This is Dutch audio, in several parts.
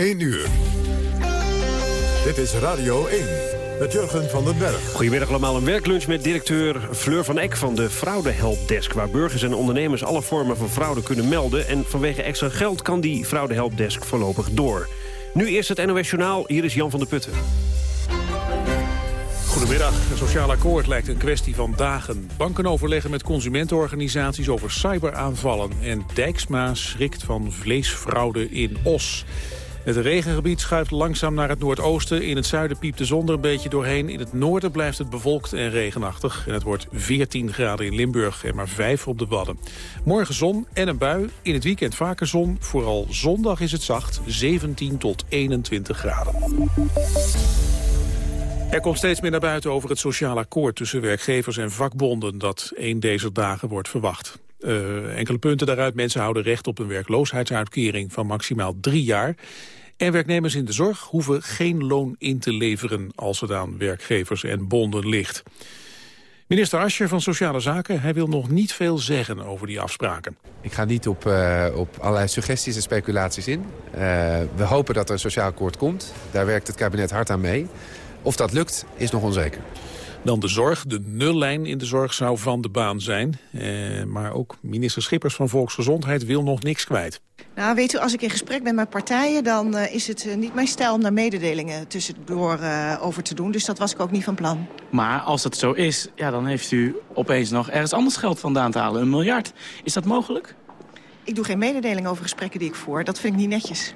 1 uur. Dit is Radio 1 met Jurgen van den Berg. Goedemiddag allemaal. Een werklunch met directeur Fleur van Eck van de Fraudehelpdesk... waar burgers en ondernemers alle vormen van fraude kunnen melden... en vanwege extra geld kan die Fraudehelpdesk voorlopig door. Nu eerst het NOS Journaal. Hier is Jan van der Putten. Goedemiddag. Een sociaal akkoord lijkt een kwestie van dagen. Banken overleggen met consumentenorganisaties over cyberaanvallen. En Dijksma schrikt van vleesfraude in Os. Het regengebied schuift langzaam naar het noordoosten. In het zuiden piept de zon er een beetje doorheen. In het noorden blijft het bewolkt en regenachtig. En het wordt 14 graden in Limburg en maar 5 op de Wadden. Morgen zon en een bui. In het weekend vaker zon. Vooral zondag is het zacht. 17 tot 21 graden. Er komt steeds meer naar buiten over het sociaal akkoord tussen werkgevers en vakbonden dat een deze dagen wordt verwacht. Uh, enkele punten daaruit. Mensen houden recht op een werkloosheidsuitkering van maximaal drie jaar. En werknemers in de zorg hoeven geen loon in te leveren als het aan werkgevers en bonden ligt. Minister Ascher van Sociale Zaken, hij wil nog niet veel zeggen over die afspraken. Ik ga niet op, uh, op allerlei suggesties en speculaties in. Uh, we hopen dat er een sociaal akkoord komt. Daar werkt het kabinet hard aan mee. Of dat lukt, is nog onzeker. Dan de zorg. De nullijn in de zorg zou van de baan zijn. Eh, maar ook minister Schippers van Volksgezondheid wil nog niks kwijt. Nou, weet u, als ik in gesprek ben met partijen... dan uh, is het uh, niet mijn stijl om daar mededelingen tussendoor uh, over te doen. Dus dat was ik ook niet van plan. Maar als dat zo is, ja, dan heeft u opeens nog ergens anders geld vandaan te halen. Een miljard. Is dat mogelijk? Ik doe geen mededeling over gesprekken die ik voer. Dat vind ik niet netjes.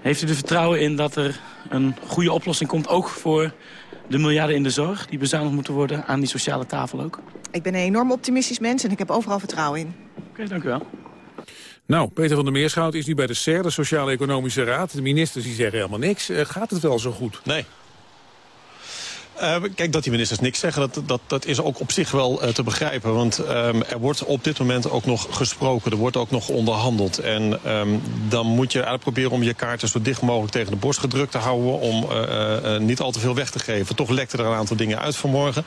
Heeft u er vertrouwen in dat er een goede oplossing komt... ook voor de miljarden in de zorg die bezuinigd moeten worden aan die sociale tafel ook? Ik ben een enorm optimistisch mens en ik heb overal vertrouwen in. Oké, okay, dank u wel. Nou, Peter van der Meerschout is nu bij de SER, de Sociale Economische Raad. De ministers die zeggen helemaal niks. Uh, gaat het wel zo goed? Nee. Uh, kijk, dat die ministers niks zeggen, dat, dat, dat is ook op zich wel uh, te begrijpen. Want um, er wordt op dit moment ook nog gesproken, er wordt ook nog onderhandeld. En um, dan moet je proberen om je kaarten zo dicht mogelijk tegen de borst gedrukt te houden... om uh, niet al te veel weg te geven. Toch lekte er een aantal dingen uit vanmorgen.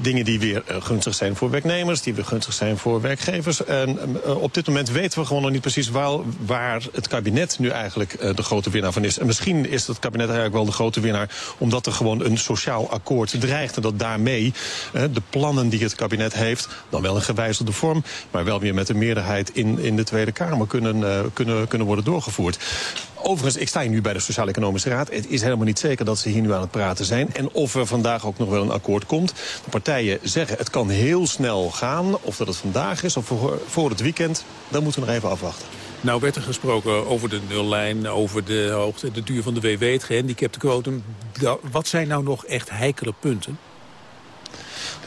dingen die weer gunstig zijn voor werknemers, die weer gunstig zijn voor werkgevers. En op dit moment weten we gewoon nog niet precies waar, waar het kabinet nu eigenlijk de grote winnaar van is. En misschien is het kabinet eigenlijk wel de grote winnaar... omdat er gewoon een sociaal sociaal akkoord dreigt. En dat daarmee de plannen die het kabinet heeft, dan wel in gewijzigde vorm... maar wel weer met een meerderheid in, in de Tweede Kamer kunnen, uh, kunnen, kunnen worden doorgevoerd. Overigens, ik sta hier nu bij de Sociaal-Economische Raad. Het is helemaal niet zeker dat ze hier nu aan het praten zijn. En of er vandaag ook nog wel een akkoord komt. De partijen zeggen het kan heel snel gaan. Of dat het vandaag is of voor, voor het weekend, dan moeten we nog even afwachten. Nou werd er gesproken over de nullijn, over de hoogte, de duur van de WW, het gehandicapte quotum. Wat zijn nou nog echt heikele punten?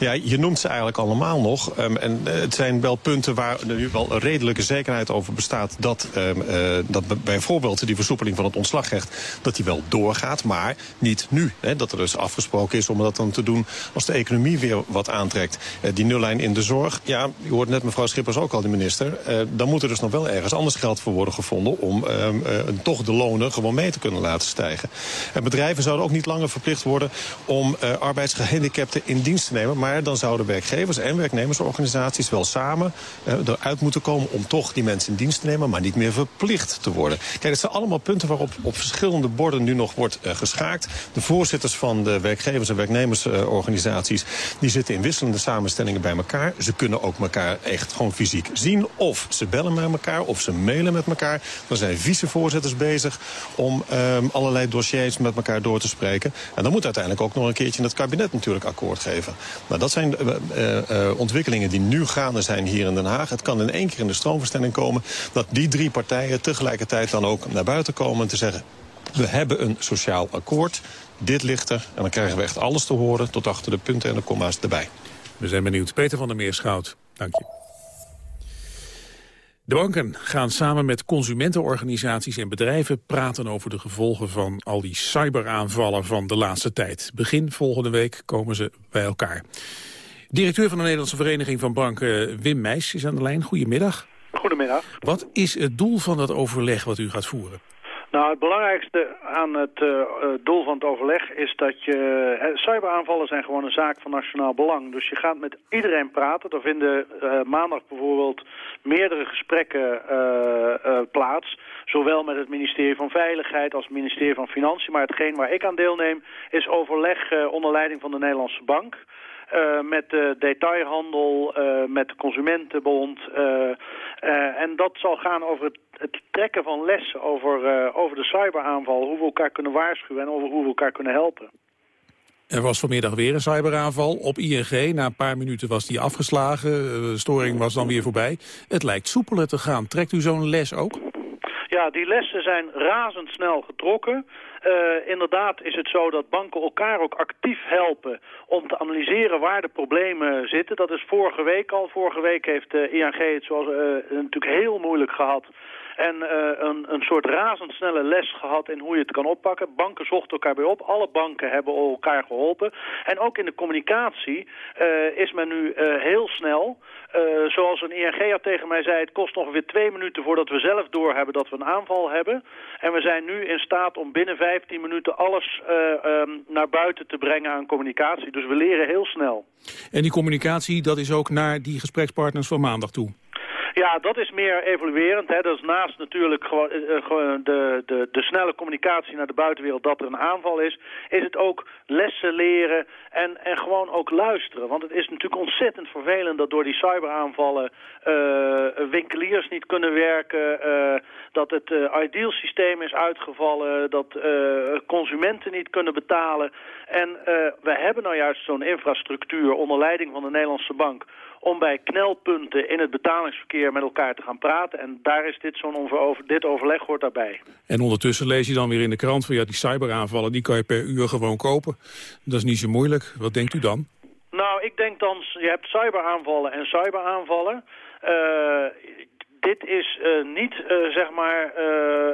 Ja, je noemt ze eigenlijk allemaal nog. Um, en uh, het zijn wel punten waar nu wel redelijke zekerheid over bestaat... dat, um, uh, dat bijvoorbeeld die versoepeling van het ontslagrecht... dat die wel doorgaat, maar niet nu. Hè, dat er dus afgesproken is om dat dan te doen als de economie weer wat aantrekt. Uh, die nullijn in de zorg, ja, je hoort net mevrouw Schippers ook al, de minister... dan moet er dus nog wel ergens anders geld voor worden gevonden... om um, toch de lonen gewoon mee te kunnen laten stijgen. En bedrijven zouden ook niet langer verplicht worden... om arbeidsgehandicapten in dienst te nemen... maar dan zouden werkgevers en werknemersorganisaties wel samen uh, eruit moeten komen om toch die mensen in dienst te nemen, maar niet meer verplicht te worden. Kijk, het zijn allemaal punten waarop op verschillende borden nu nog wordt uh, geschaakt. De voorzitters van de werkgevers- en werknemersorganisaties, die zitten in wisselende samenstellingen bij elkaar. Ze kunnen ook elkaar echt gewoon fysiek zien. Of ze bellen met elkaar, of ze mailen met elkaar. Dan zijn vicevoorzitters bezig om um, allerlei dossiers met elkaar door te spreken. En dan moet uiteindelijk ook nog een keertje het kabinet natuurlijk akkoord geven. Nou, dat zijn uh, uh, ontwikkelingen die nu gaande zijn hier in Den Haag. Het kan in één keer in de stroomverstelling komen... dat die drie partijen tegelijkertijd dan ook naar buiten komen... te zeggen, we hebben een sociaal akkoord, dit ligt er... en dan krijgen we echt alles te horen tot achter de punten en de komma's erbij. We zijn benieuwd. Peter van der Meerschout, dank je. De banken gaan samen met consumentenorganisaties en bedrijven praten over de gevolgen van al die cyberaanvallen van de laatste tijd. Begin volgende week komen ze bij elkaar. Directeur van de Nederlandse Vereniging van Banken, Wim Meijs, is aan de lijn. Goedemiddag. Goedemiddag. Wat is het doel van dat overleg wat u gaat voeren? Nou, het belangrijkste aan het uh, doel van het overleg is dat je... Uh, cyberaanvallen zijn gewoon een zaak van nationaal belang. Dus je gaat met iedereen praten. Er vinden maandag bijvoorbeeld meerdere gesprekken plaats. Zowel met het ministerie van Veiligheid als het ministerie van Financiën. Maar hetgeen waar ik aan deelneem is overleg onder leiding van de Nederlandse Bank... Uh, met de detailhandel, uh, met de Consumentenbond. Uh, en dat zal gaan over het, het trekken van lessen over, over de cyberaanval. Hoe we elkaar kunnen waarschuwen en over hoe we elkaar kunnen helpen. Er was vanmiddag weer een cyberaanval op ING. Na een paar minuten was die afgeslagen. De storing was dan weer voorbij. Het lijkt soepeler te gaan. Trekt u zo'n les ook? Ja, die lessen zijn razendsnel getrokken. Uh, inderdaad is het zo dat banken elkaar ook actief helpen om te analyseren waar de problemen zitten. Dat is vorige week al. Vorige week heeft uh, ING het zoals, uh, natuurlijk heel moeilijk gehad en uh, een, een soort razendsnelle les gehad in hoe je het kan oppakken. Banken zochten elkaar bij op. Alle banken hebben elkaar geholpen. En ook in de communicatie uh, is men nu uh, heel snel. zoals een ING tegen mij zei, het kost ongeveer twee minuten voordat we zelf doorhebben dat we een aanval hebben. En we zijn nu in staat om binnen 15 minuten alles um, naar buiten te brengen aan communicatie. Dus we leren heel snel. En die communicatie, dat is ook naar die gesprekspartners van maandag toe? Ja, dat is meer evoluerend. Hè. Dat is naast natuurlijk gewoon uh, de, de, de snelle communicatie naar de buitenwereld dat er een aanval is, is het ook lessen leren en, en gewoon ook luisteren. Want het is natuurlijk ontzettend vervelend dat door die cyberaanvallen uh, winkeliers niet kunnen werken, uh, dat het ideal systeem is uitgevallen, dat consumenten niet kunnen betalen. En we hebben nou juist zo'n infrastructuur onder leiding van de Nederlandse Bank om bij knelpunten in het betalingsverkeer met elkaar te gaan praten. En daar is dit, zo'n over, dit overleg hoort daarbij. En ondertussen lees je dan weer in de krant van ja, die cyberaanvallen, die kan je per uur gewoon kopen. Dat is niet zo moeilijk. Wat denkt u dan? Nou, ik denk dan, je hebt cyberaanvallen en cyberaanvallen. Uh, dit is uh, niet, uh, zeg maar,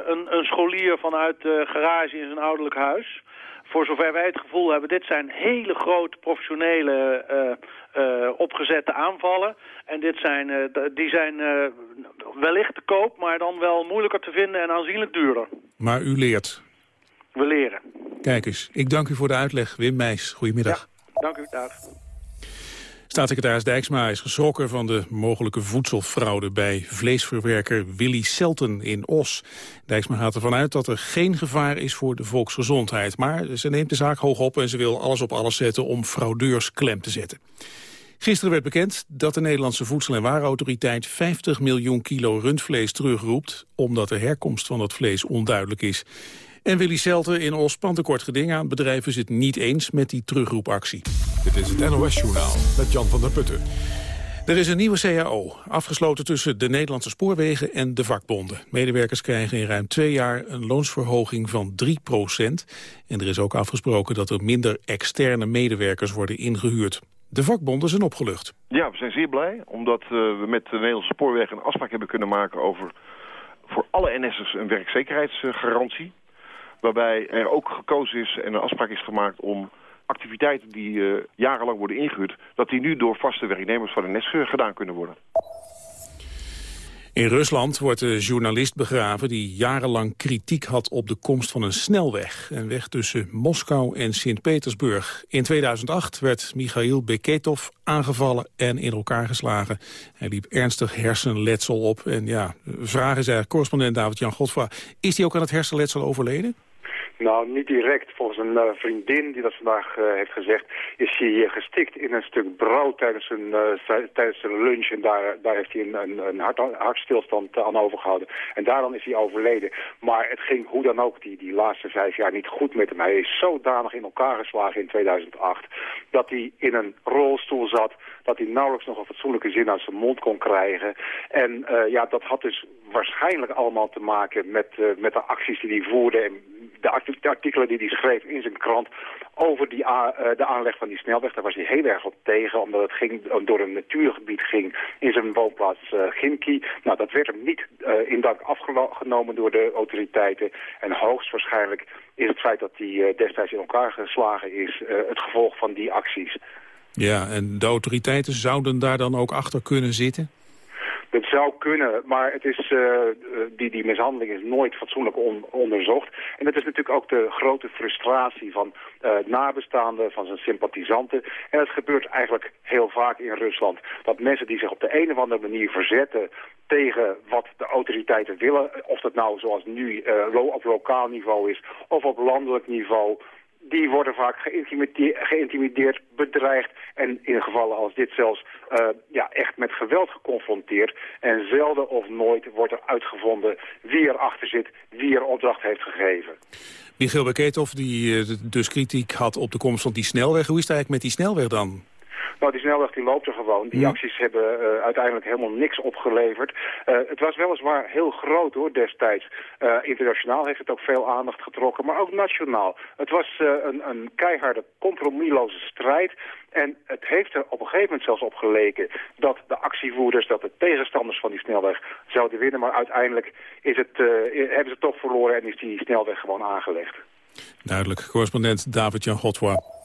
een, een, scholier vanuit de garage in zijn ouderlijk huis voor zover wij het gevoel hebben, dit zijn hele grote professionele uh, uh, opgezette aanvallen. En dit zijn, uh, die zijn wellicht te koop, maar dan wel moeilijker te vinden en aanzienlijk duurder. Maar u leert? We leren. Kijk eens, ik dank u voor de uitleg. Wim Meijs, goedemiddag. Ja, dank u, dag. Staatssecretaris Dijksma is geschrokken van de mogelijke voedselfraude bij vleesverwerker Willy Selten in Os. Dijksma gaat ervan uit dat er geen gevaar is voor de volksgezondheid. Maar ze neemt de zaak hoog op en ze wil alles op alles zetten om fraudeurs klem te zetten. Gisteren werd bekend dat de Nederlandse Voedsel- en Warenautoriteit 50 miljoen kilo rundvlees terugroept, omdat de herkomst van dat vlees onduidelijk is. En Willy Selten in Os spant een kort geding aan. Is het niet eens met die terugroepactie. Dit is het NOS-journaal met Jan van der Putten. Er is een nieuwe CAO, afgesloten tussen de Nederlandse spoorwegen en de vakbonden. Medewerkers krijgen in ruim twee jaar een loonsverhoging van 3 procent. En er is ook afgesproken dat er minder externe medewerkers worden ingehuurd. De vakbonden zijn opgelucht. Ja, we zijn zeer blij, omdat uh, we met de Nederlandse spoorwegen een afspraak hebben kunnen maken over voor alle NS'ers een werkzekerheidsgarantie. Waarbij er ook gekozen is en een afspraak is gemaakt om activiteiten die uh, jarenlang worden ingehuurd... dat die nu door vaste werknemers van de NES gedaan kunnen worden. In Rusland wordt de journalist begraven die jarenlang kritiek had op de komst van een snelweg. Een weg tussen Moskou en Sint-Petersburg. In 2008 werd Michail Beketov aangevallen en in elkaar geslagen. Hij liep ernstig hersenletsel op. En ja, vraag is eigenlijk correspondent David-Jan Godfra. Is hij ook aan het hersenletsel overleden? Nou, niet direct. Volgens een uh, vriendin die dat vandaag uh, heeft gezegd... is hij gestikt in een stuk brouw tijdens een, tijdens een lunch. En daar, daar heeft hij een, een, een hart, hartstilstand aan overgehouden. En daarom is hij overleden. Maar het ging hoe dan ook die, die laatste vijf jaar niet goed met hem. Hij is zodanig in elkaar geslagen in 2008... dat hij in een rolstoel zat... dat hij nauwelijks nog een fatsoenlijke zin aan zijn mond kon krijgen. En ja, dat had dus waarschijnlijk allemaal te maken met, met de acties die hij voerde... En de artikelen die hij schreef in zijn krant over die, uh, de aanleg van die snelweg. Daar was hij heel erg op tegen, omdat het ging, door een natuurgebied ging in zijn woonplaats uh, Gimki. Nou, dat werd hem niet in dank afgenomen door de autoriteiten. En hoogstwaarschijnlijk is het feit dat hij destijds in elkaar geslagen is het gevolg van die acties. Ja, en de autoriteiten zouden daar dan ook achter kunnen zitten? Dat zou kunnen, maar het is, die, die mishandeling is nooit fatsoenlijk onderzocht. En dat is natuurlijk ook de grote frustratie van nabestaanden, van zijn sympathisanten. En het gebeurt eigenlijk heel vaak in Rusland. Dat mensen die zich op de een of andere manier verzetten tegen wat de autoriteiten willen. Of dat nou zoals nu uh, op lokaal niveau is of op landelijk niveau die worden vaak geïntimideerd, geïntimideerd, bedreigd en in gevallen als dit zelfs uh, ja, echt met geweld geconfronteerd. En zelden of nooit wordt er uitgevonden wie erachter zit, wie er opdracht heeft gegeven. Michiel Beketov, die uh, dus kritiek had op de komst van die snelweg. Hoe is het eigenlijk met die snelweg dan? Nou, die snelweg die loopt er gewoon. Die acties hebben uh, uiteindelijk helemaal niks opgeleverd. Uh, het was weliswaar heel groot hoor destijds. Uh, internationaal heeft het ook veel aandacht getrokken, maar ook nationaal. Het was een, een keiharde, compromisloze strijd. En het heeft er op een gegeven moment zelfs op geleken dat de actievoerders, dat de tegenstanders van die snelweg zouden winnen. Maar uiteindelijk is het, hebben ze toch verloren en is die snelweg gewoon aangelegd. Duidelijk. Correspondent David-Jan Godwa.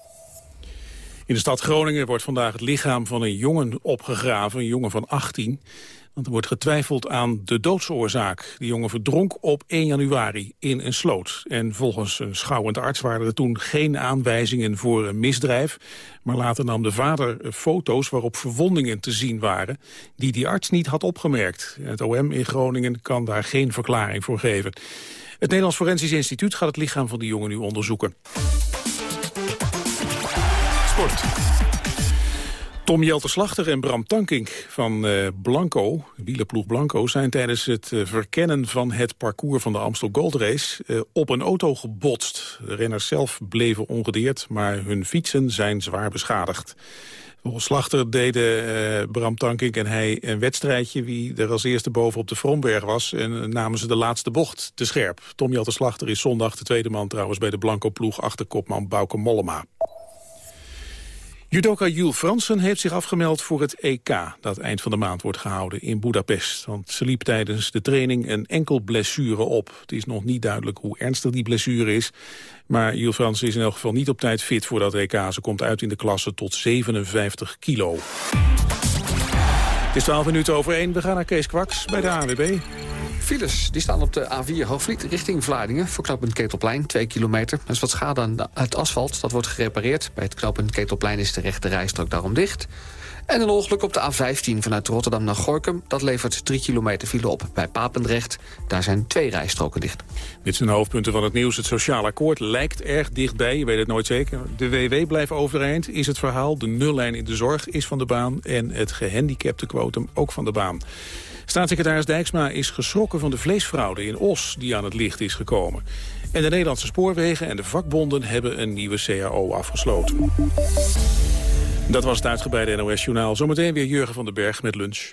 In de stad Groningen wordt vandaag het lichaam van een jongen opgegraven, een jongen van 18. Want er wordt getwijfeld aan de doodsoorzaak. Die jongen verdronk op 1 januari in een sloot. En volgens een schouwend arts waren er toen geen aanwijzingen voor een misdrijf. Maar later nam de vader foto's waarop verwondingen te zien waren... die die arts niet had opgemerkt. Het OM in Groningen kan daar geen verklaring voor geven. Het Nederlands Forensisch Instituut gaat het lichaam van die jongen nu onderzoeken. Tom Jelte Slachter en Bram Tankink van uh, Blanco, wielerploeg Blanco... zijn tijdens het uh, verkennen van het parcours van de Amstel Gold Race... Uh, op een auto gebotst. De renners zelf bleven ongedeerd, maar hun fietsen zijn zwaar beschadigd. Volgens Slachter deden Bram Tankink en hij een wedstrijdje... wie er als eerste boven op de Fromberg was... en namen ze de laatste bocht te scherp. Tom Jelte Slachter is zondag de tweede man trouwens... bij de Blanco-ploeg achter kopman Bauke Mollema. Judoka Jules Fransen heeft zich afgemeld voor het EK... dat eind van de maand wordt gehouden in Budapest. Want ze liep tijdens de training een enkel blessure op. Het is nog niet duidelijk hoe ernstig die blessure is. Maar Jules Fransen is in elk geval niet op tijd fit voor dat EK. Ze komt uit in de klasse tot 57 kilo. Het is 12 minuten over 1. We gaan naar Kees Kwaks bij de AWB. Files die staan op de A4 Hoogvliet richting Vlaardingen. Voor knooppunt Ketelplein, 2 kilometer. Er is wat schade aan het asfalt, dat wordt gerepareerd. Bij het knooppunt Ketelplein is de rechte rijstrook daarom dicht. En een ongeluk op de A15 vanuit Rotterdam naar Gorkum. Dat levert 3 kilometer file op bij Papendrecht. Daar zijn twee rijstroken dicht. Dit zijn de hoofdpunten van het nieuws. Het sociaal akkoord lijkt erg dichtbij. Je weet het nooit zeker. De WW blijft overeind, is het verhaal. De nullijn in de zorg is van de baan. En het gehandicaptenquotum ook van de baan. Staatssecretaris Dijksma is geschrokken van de vleesfraude in Os... die aan het licht is gekomen. En de Nederlandse spoorwegen en de vakbonden hebben een nieuwe CAO afgesloten. Dat was het uitgebreide NOS-journaal. Zometeen weer Jurgen van den Berg met lunch.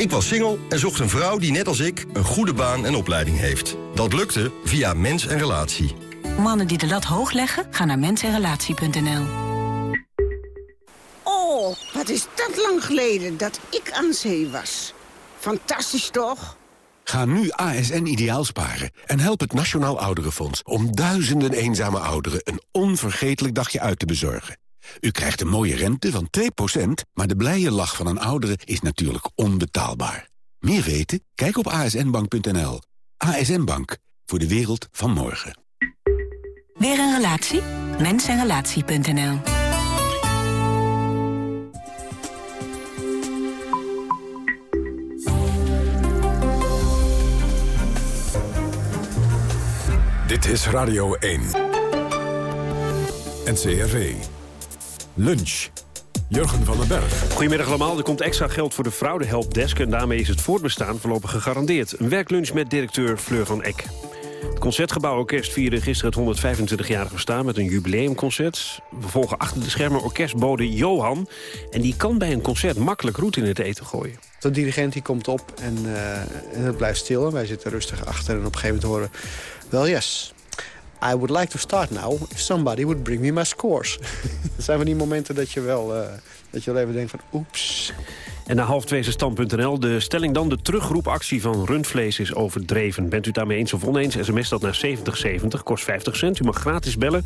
Ik was single en zocht een vrouw die net als ik een goede baan en opleiding heeft. Dat lukte via Mens en Relatie. Mannen die de lat hoog leggen, gaan naar mensenrelatie.nl. Oh, Wat is dat lang geleden dat ik aan zee was. Fantastisch toch? Ga nu ASN ideaal sparen en help het Nationaal Ouderenfonds... om duizenden eenzame ouderen een onvergetelijk dagje uit te bezorgen. U krijgt een mooie rente van 2%, maar de blije lach van een oudere is natuurlijk onbetaalbaar. Meer weten? Kijk op asnbank.nl. ASN Bank, voor de wereld van morgen. Weer een relatie? Mensenrelatie.nl Dit is Radio 1. NCRV. Lunch. Jurgen van den Berg. Goedemiddag allemaal. Er komt extra geld voor de fraudehelpdesk... en daarmee is het voortbestaan voorlopig gegarandeerd. Een werklunch met directeur Fleur van Eck. Het Concertgebouworkest vierde gisteren het 125-jarig bestaan... met een jubileumconcert. We volgen achter de schermen orkestbode Johan. En die kan bij een concert makkelijk roet in het eten gooien. De dirigent die komt op en, uh, en het blijft stil. En wij zitten rustig achter en op een gegeven moment horen... Well, yes, I would like to start now if somebody would bring me my scores. dat zijn van die momenten dat je wel, uh, dat je wel even denkt van oeps. En na half twee is stand.nl. De stelling dan, de terugroepactie van rundvlees is overdreven. Bent u het daarmee eens of oneens? SMS dat naar 7070, kost 50 cent. U mag gratis bellen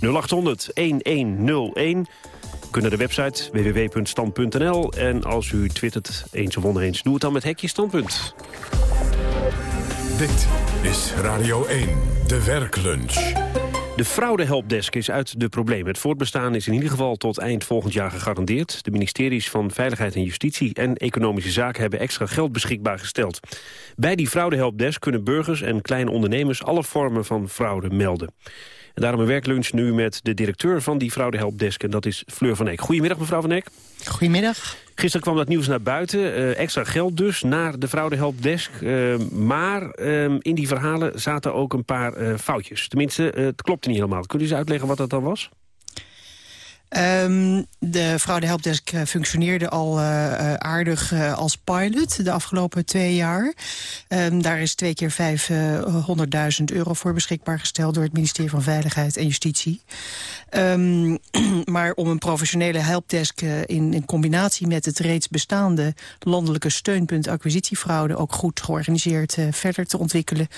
0800 1101. U kunt naar de website www.stand.nl. En als u twittert eens of oneens, doe het dan met hekje standpunt. Dit is Radio 1, de werklunch. De fraudehelpdesk is uit de problemen. Het voortbestaan is in ieder geval tot eind volgend jaar gegarandeerd. De ministeries van Veiligheid en Justitie en Economische Zaken... hebben extra geld beschikbaar gesteld. Bij die fraudehelpdesk kunnen burgers en kleine ondernemers... alle vormen van fraude melden. En daarom een werklunch nu met de directeur van die fraudehelpdesk... en dat is Fleur van Eek. Goedemiddag, mevrouw van Eek. Goedemiddag. Gisteren kwam dat nieuws naar buiten. Uh, extra geld dus naar de fraudehelpdesk. Uh, maar uh, in die verhalen zaten ook een paar foutjes. Tenminste, het klopte niet helemaal. Kunt u eens uitleggen wat dat dan was? Um, de Fraude Helpdesk functioneerde al uh, aardig uh, als pilot de afgelopen twee jaar. Um, daar is twee keer 500.000 euro voor beschikbaar gesteld... door het ministerie van Veiligheid en Justitie. Um, maar om een professionele helpdesk in, in, combinatie met het reeds bestaande... landelijke steunpunt acquisitiefraude ook goed georganiseerd verder te ontwikkelen...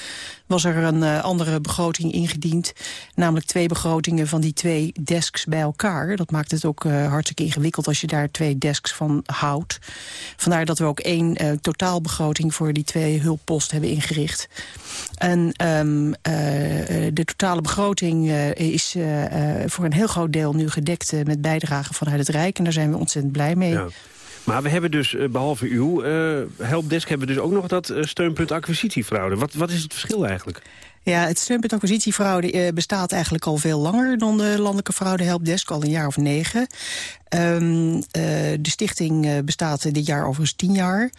was er een andere begroting ingediend. Namelijk twee begrotingen van die twee desks bij elkaar... Dat maakt het ook uh, hartstikke ingewikkeld als je daar twee desks van houdt. Vandaar dat we ook één uh, totaalbegroting voor die twee hulpposten hebben ingericht. En um, uh, de totale begroting is voor een heel groot deel nu gedekt met bijdragen vanuit het Rijk. En daar zijn we ontzettend blij mee. Ja. Maar we hebben dus, behalve uw helpdesk, hebben we dus ook nog dat steunpunt acquisitiefraude. Wat, wat is het verschil eigenlijk? Ja, het steunpunt acquisitiefraude uh, bestaat eigenlijk al veel langer dan de landelijke fraudehelpdesk, al een jaar of negen. Um, uh, de stichting uh, bestaat dit jaar overigens tien jaar.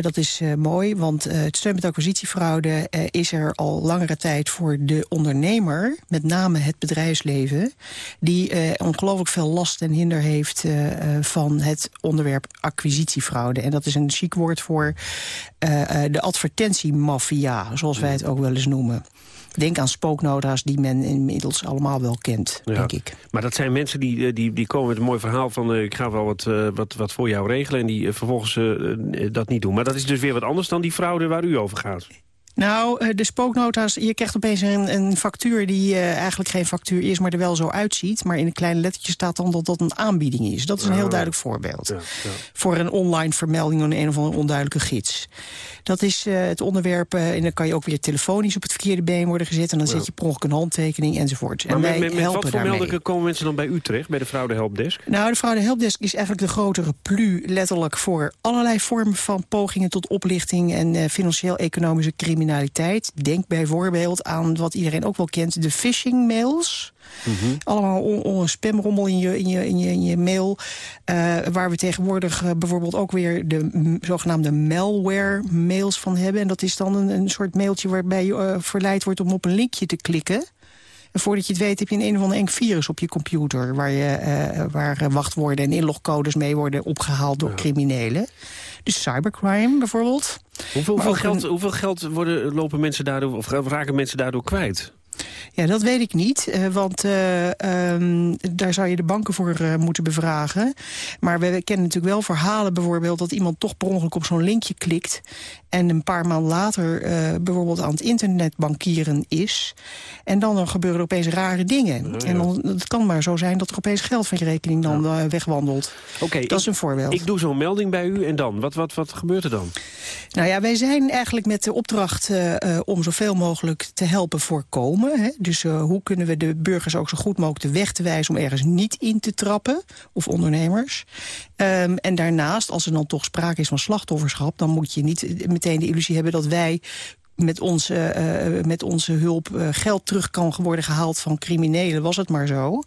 dat is mooi, want het steunpunt acquisitiefraude is er al langere tijd voor de ondernemer, met name het bedrijfsleven, die ongelooflijk veel last en hinder heeft van het onderwerp acquisitiefraude. En dat is een chic woord voor de advertentiemafia, zoals wij het ook wel eens noemen. Denk aan spooknota's die men inmiddels allemaal wel kent, ja. denk ik. Maar dat zijn mensen die, die, die komen met een mooi verhaal van... Uh, ik ga wel wat, uh, wat, wat voor jou regelen en die vervolgens dat niet doen. Maar dat is dus weer wat anders dan die fraude waar u over gaat. Nou, de spooknota's, je krijgt opeens een, een factuur die uh, eigenlijk geen factuur is, maar er wel zo uitziet. Maar in een kleine lettertje staat dan dat dat een aanbieding is. Dat is een heel duidelijk voorbeeld. Ja, ja. Voor een online vermelding van een of andere onduidelijke gids. Dat is uh, het onderwerp, uh, en dan kan je ook weer telefonisch op het verkeerde been worden gezet. En dan zet je per ongeluk een handtekening enzovoort. Maar en met, wij met, met helpen wat voor meldingen komen mensen dan bij u terecht, bij de fraude helpdesk? Nou, de fraude helpdesk is eigenlijk de grotere plu, letterlijk voor allerlei vormen van pogingen tot oplichting en financieel-economische criminaliteit. Denk bijvoorbeeld aan wat iedereen ook wel kent, de phishing mails. Mm -hmm. Allemaal on, spamrommel in je, in je, in je, in je mail. Uh, waar we tegenwoordig uh, bijvoorbeeld ook weer de zogenaamde malware mails van hebben. En dat is dan een, een soort mailtje waarbij je uh, verleid wordt om op een linkje te klikken. En voordat je het weet heb je een een of ander eng virus op je computer... waar, je, uh, waar wachtwoorden en inlogcodes mee worden opgehaald door ja. criminelen. Dus cybercrime bijvoorbeeld. Hoeveel, hoeveel geld, hoeveel geld worden, lopen mensen daardoor, of raken mensen daardoor kwijt? Ja, dat weet ik niet, uh, want uh, um, daar zou je de banken voor uh, moeten bevragen. Maar we kennen natuurlijk wel verhalen bijvoorbeeld... dat iemand toch per ongeluk op zo'n linkje klikt... en een paar maanden later bijvoorbeeld aan het internet bankieren is. En dan, dan gebeuren er opeens rare dingen. Ja. En dan, het kan maar zo zijn dat er opeens geld van je rekening dan ja. wegwandelt. Oké, okay, dat is een voorbeeld. Ik doe zo'n melding bij u en dan? Wat, wat, wat gebeurt er dan? Nou ja, wij zijn eigenlijk met de opdracht om zoveel mogelijk te helpen voorkomen... Dus uh, hoe kunnen we de burgers ook zo goed mogelijk de weg te wijzen... om ergens niet in te trappen, of ondernemers. Um, en daarnaast, als er dan toch sprake is van slachtofferschap... dan moet je niet meteen de illusie hebben dat wij met onze, uh, met onze hulp uh, geld terug kan worden gehaald van criminelen, was het maar zo.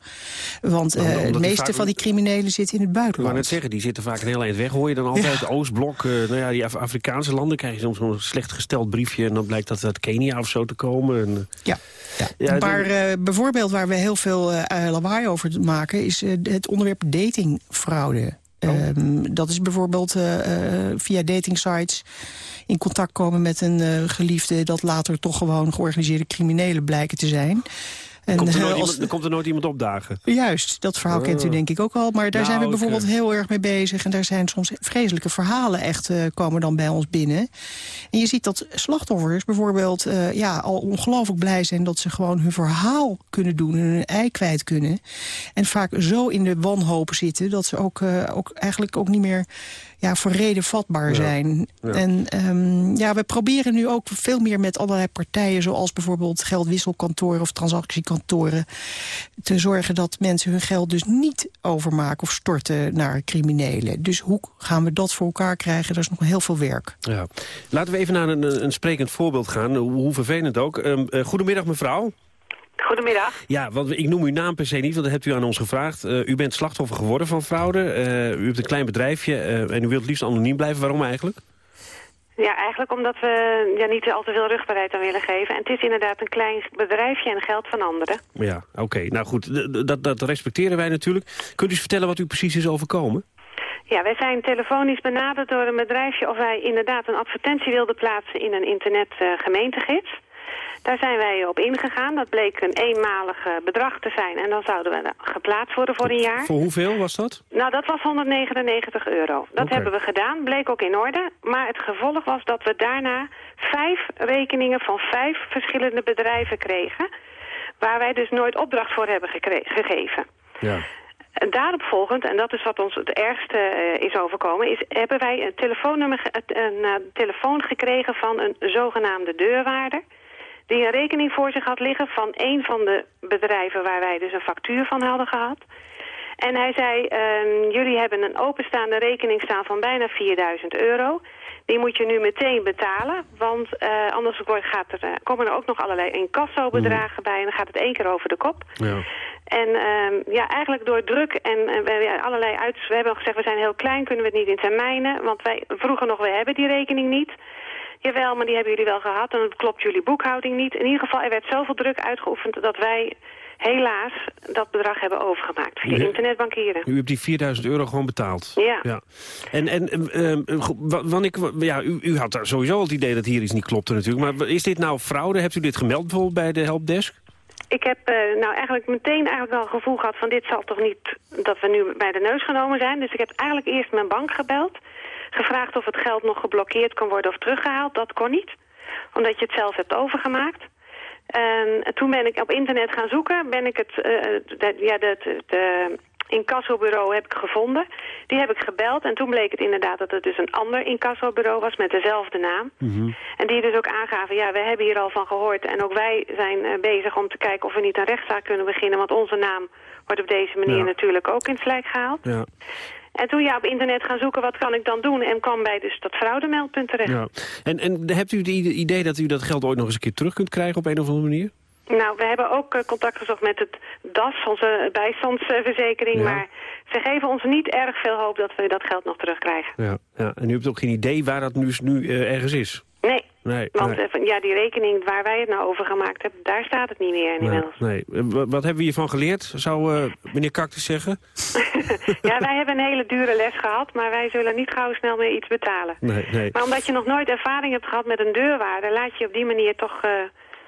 Want uh, het meeste vaak... van die criminelen zitten in het buitenland. Ik wou net zeggen, die zitten vaak een heel eind weg. Hoor je dan altijd ja. Oostblok, nou ja, die Af Afrikaanse landen... krijg je soms zo'n slecht gesteld briefje... en dan blijkt dat uit Kenia of zo te komen. En, ja. ja. ja maar de... bijvoorbeeld waar we heel veel lawaai over maken... is het onderwerp datingfraude. Oh. Um, dat is bijvoorbeeld via datingsites in contact komen met een uh, geliefde... dat later toch gewoon georganiseerde criminelen blijken te zijn. En, komt, er nooit als, iemand, komt er nooit iemand opdagen? Juist, dat verhaal kent u denk ik ook al. Maar daar nou, zijn we bijvoorbeeld heel erg mee bezig. En daar zijn soms vreselijke verhalen echt uh, komen dan bij ons binnen. En je ziet dat slachtoffers bijvoorbeeld uh, ja, al ongelooflijk blij zijn... dat ze gewoon hun verhaal kunnen doen en hun ei kwijt kunnen. En vaak zo in de wanhoop zitten... dat ze ook, uh, ook eigenlijk ook niet meer ja, voor reden vatbaar zijn. Ja. En um, ja, we proberen nu ook veel meer met allerlei partijen... zoals bijvoorbeeld geldwisselkantoren of transactiekantoren... te zorgen dat mensen hun geld dus niet overmaken of storten naar criminelen. Dus hoe gaan we dat voor elkaar krijgen? Er is nog heel veel werk. Ja. Laten we even naar een, een sprekend voorbeeld gaan, hoe vervelend ook. Um, uh, goedemiddag mevrouw. Goedemiddag. Ja, want ik noem uw naam per se niet, want dat hebt u aan ons gevraagd. Uh, u bent slachtoffer geworden van fraude. Uh, u hebt een klein bedrijfje uh, en u wilt liefst anoniem blijven. Waarom eigenlijk? Ja, eigenlijk omdat we ja, niet al te veel rugbaarheid aan willen geven. En het is inderdaad een klein bedrijfje en geld van anderen. Ja, oké. Nou goed, dat, dat respecteren wij natuurlijk. Kunt u eens vertellen wat u precies is overkomen? Ja, wij zijn telefonisch benaderd door een bedrijfje... of wij inderdaad een advertentie wilden plaatsen in een internet gemeentegids. Daar zijn wij op ingegaan. Dat bleek een eenmalig bedrag te zijn. En dan zouden we geplaatst worden voor een jaar. Voor hoeveel was dat? Nou, dat was 199 euro. Dat okay. hebben we gedaan. Bleek ook in orde. Maar het gevolg was dat we daarna vijf rekeningen van vijf verschillende bedrijven kregen. Waar wij dus nooit opdracht voor hebben gegeven. Ja. En daarop volgend, en dat is wat ons het ergste uh, is overkomen... Is, hebben wij een, telefoonnummer, een uh, telefoon gekregen van een zogenaamde deurwaarder die een rekening voor zich had liggen van een van de bedrijven waar wij dus een factuur van hadden gehad. En hij zei, uh, jullie hebben een openstaande rekening staan van bijna 4000 euro. Die moet je nu meteen betalen, want uh, anders gaat er, uh, komen er ook nog allerlei incassobedragen mm. bij... en dan gaat het één keer over de kop. Ja. En uh, ja, eigenlijk door druk en allerlei uit... We hebben gezegd, we zijn heel klein, kunnen we het niet in termijnen... want wij vroegen nog, we hebben die rekening niet... Jawel, maar die hebben jullie wel gehad en dat klopt jullie boekhouding niet. In ieder geval, er werd zoveel druk uitgeoefend dat wij helaas dat bedrag hebben overgemaakt via u, internetbankieren. U hebt die 4000 euro gewoon betaald? Ja. ja. En, en uh, wanneer, ja, u, u had sowieso al het idee dat hier iets niet klopte natuurlijk. Maar is dit nou fraude? Hebt u dit gemeld bijvoorbeeld bij de helpdesk? Ik heb uh, nou eigenlijk meteen eigenlijk wel het gevoel gehad van dit zal toch niet dat we nu bij de neus genomen zijn. Dus ik heb eigenlijk eerst mijn bank gebeld gevraagd of het geld nog geblokkeerd kon worden of teruggehaald. Dat kon niet, omdat je het zelf hebt overgemaakt. En toen ben ik op internet gaan zoeken, ben ik het, de, ja, de, de incassobureau heb ik gevonden. Die heb ik gebeld en toen bleek het inderdaad dat het dus een ander incassobureau was met dezelfde naam. Mm -hmm. En die dus ook aangaven, ja, we hebben hier al van gehoord en ook wij zijn uh, bezig om te kijken of we niet een rechtszaak kunnen beginnen, want onze naam wordt op deze manier ja. natuurlijk ook in het slijk gehaald. Ja. En toen ja, op internet gaan zoeken, wat kan ik dan doen? En kwam bij dus dat fraudemeldpunt terecht. Ja. En, en hebt u het idee dat u dat geld ooit nog eens een keer terug kunt krijgen op een of andere manier? Nou, we hebben ook uh, contact gezocht met het DAS, onze bijstandsverzekering. Ja. Maar ze geven ons niet erg veel hoop dat we dat geld nog terugkrijgen. Ja, ja. En u hebt ook geen idee waar dat nu, nu uh, ergens is? Nee. Want nee. Ja, die rekening waar wij het nou over gemaakt hebben, daar staat het niet meer inmiddels. Nee, nee. Wat hebben we hiervan geleerd, zou uh, meneer Cactus zeggen? ja, wij hebben een hele dure les gehad, maar wij zullen niet gauw snel meer iets betalen. Nee, nee. Maar omdat je nog nooit ervaring hebt gehad met een deurwaarder, laat je op die manier toch... Uh,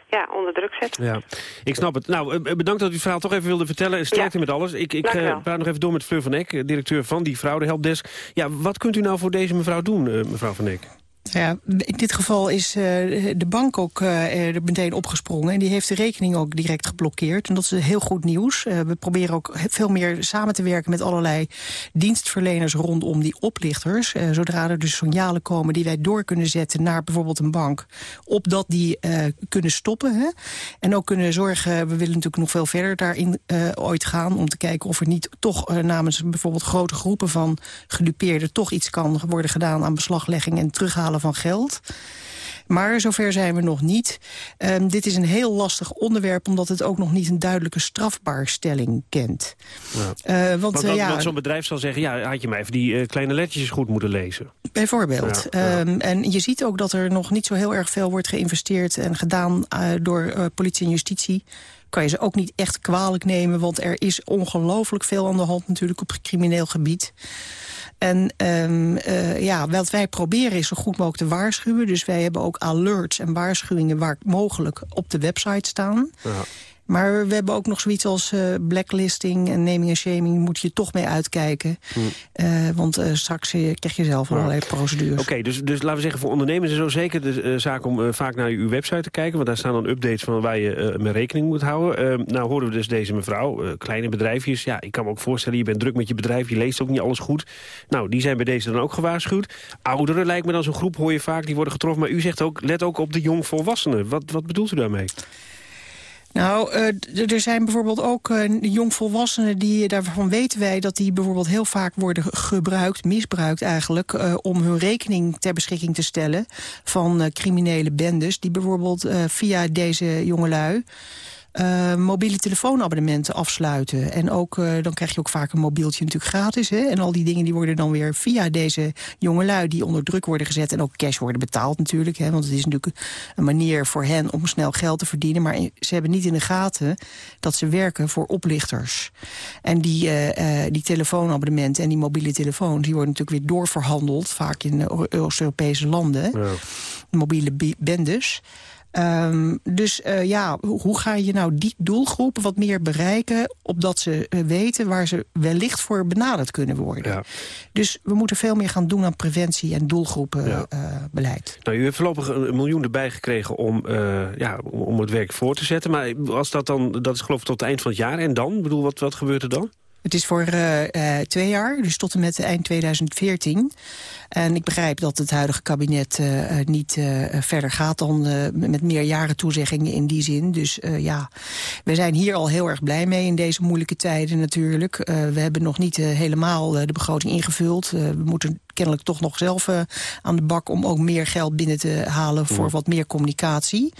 ja, onder druk zetten. Ja, ik snap het. Nou, eh, bedankt dat u het verhaal toch even wilde vertellen. En sterkte met alles. Ik, ik uh, praat nog even door met Fleur van Eck, directeur van die fraudehelpdesk. Ja, wat kunt u nou voor deze mevrouw doen, mevrouw van Eck? Ja, in dit geval is uh, de bank ook uh, er meteen opgesprongen. En die heeft de rekening ook direct geblokkeerd. En dat is heel goed nieuws. Uh, we proberen ook veel meer samen te werken met allerlei dienstverleners rondom die oplichters. zodra er dus signalen komen die wij door kunnen zetten naar bijvoorbeeld een bank. Opdat die kunnen stoppen. Hè? En ook kunnen zorgen, we willen natuurlijk nog veel verder daarin ooit gaan. Om te kijken of er niet toch namens bijvoorbeeld grote groepen van gedupeerden... toch iets kan worden gedaan aan beslaglegging en terughalen van geld. Maar zover zijn we nog niet. Um, dit is een heel lastig onderwerp... omdat het ook nog niet een duidelijke strafbaarstelling kent. Ja. Uh, want, uh, ja, want zo'n bedrijf zal zeggen... ja, had je mij even die uh, kleine lettertjes goed moeten lezen. Bijvoorbeeld. Ja. Um, en je ziet ook dat er nog niet zo heel erg veel wordt geïnvesteerd... en gedaan door politie en justitie kan je ze ook niet echt kwalijk nemen... want er is ongelooflijk veel aan de hand natuurlijk op crimineel gebied. En um, uh, ja, wat wij proberen is zo goed mogelijk te waarschuwen. Dus wij hebben ook alerts en waarschuwingen waar mogelijk op de website staan. Ja. Maar we hebben ook nog zoiets als uh, blacklisting en naming en shaming. Moet je toch mee uitkijken. Hm. Uh, want uh, straks krijg je zelf allerlei procedures. Oké, dus, dus laten we zeggen voor ondernemers is het zo zeker de zaak om vaak naar uw website te kijken. Want daar staan dan updates van waar je mee rekening moet houden. nou horen we dus deze mevrouw, kleine bedrijfjes. Ja, ik kan me ook voorstellen, je bent druk met je bedrijf. Je leest ook niet alles goed. Nou, die zijn bij deze dan ook gewaarschuwd. Ouderen lijkt me dan zo'n groep, hoor je vaak, die worden getroffen. Maar u zegt ook, let ook op de jongvolwassenen. Wat, wat bedoelt u daarmee? Nou, uh, er zijn bijvoorbeeld ook uh, jongvolwassenen die, daarvan weten wij dat die bijvoorbeeld heel vaak worden gebruikt, misbruikt eigenlijk, om hun rekening ter beschikking te stellen van criminele bendes, die bijvoorbeeld via deze jongelui uh, mobiele telefoonabonnementen afsluiten. En ook, uh, dan krijg je ook vaak een mobieltje natuurlijk gratis. Hè? En al die dingen die worden dan weer via deze jongelui... die onder druk worden gezet en ook cash worden betaald natuurlijk. Hè? Want het is natuurlijk een manier voor hen om snel geld te verdienen. Maar ze hebben niet in de gaten dat ze werken voor oplichters. En die, uh, die telefoonabonnementen en die mobiele telefoons... die worden natuurlijk weer doorverhandeld, vaak in Oost-Europese landen. Ja. Mobiele bendes. Um, dus uh, ja, hoe ga je nou die doelgroep wat meer bereiken... opdat ze uh, weten waar ze wellicht voor benaderd kunnen worden. Ja. Dus we moeten veel meer gaan doen aan preventie en doelgroepenbeleid. Ja. Uh, nou, u heeft voorlopig een miljoen erbij gekregen om, ja, om het werk voor te zetten. Maar als dat dan, dat is geloof ik tot het eind van het jaar. En dan? Ik bedoel, wat, wat gebeurt er dan? Het is voor uh, uh, twee jaar, dus tot en met eind 2014. En ik begrijp dat het huidige kabinet uh, niet verder gaat dan met meerjaren toezeggingen in die zin. Dus ja, we zijn hier al heel erg blij mee in deze moeilijke tijden natuurlijk. we hebben nog niet helemaal de begroting ingevuld. we moeten kennelijk toch nog zelf uh, aan de bak... om ook meer geld binnen te halen voor wat meer communicatie.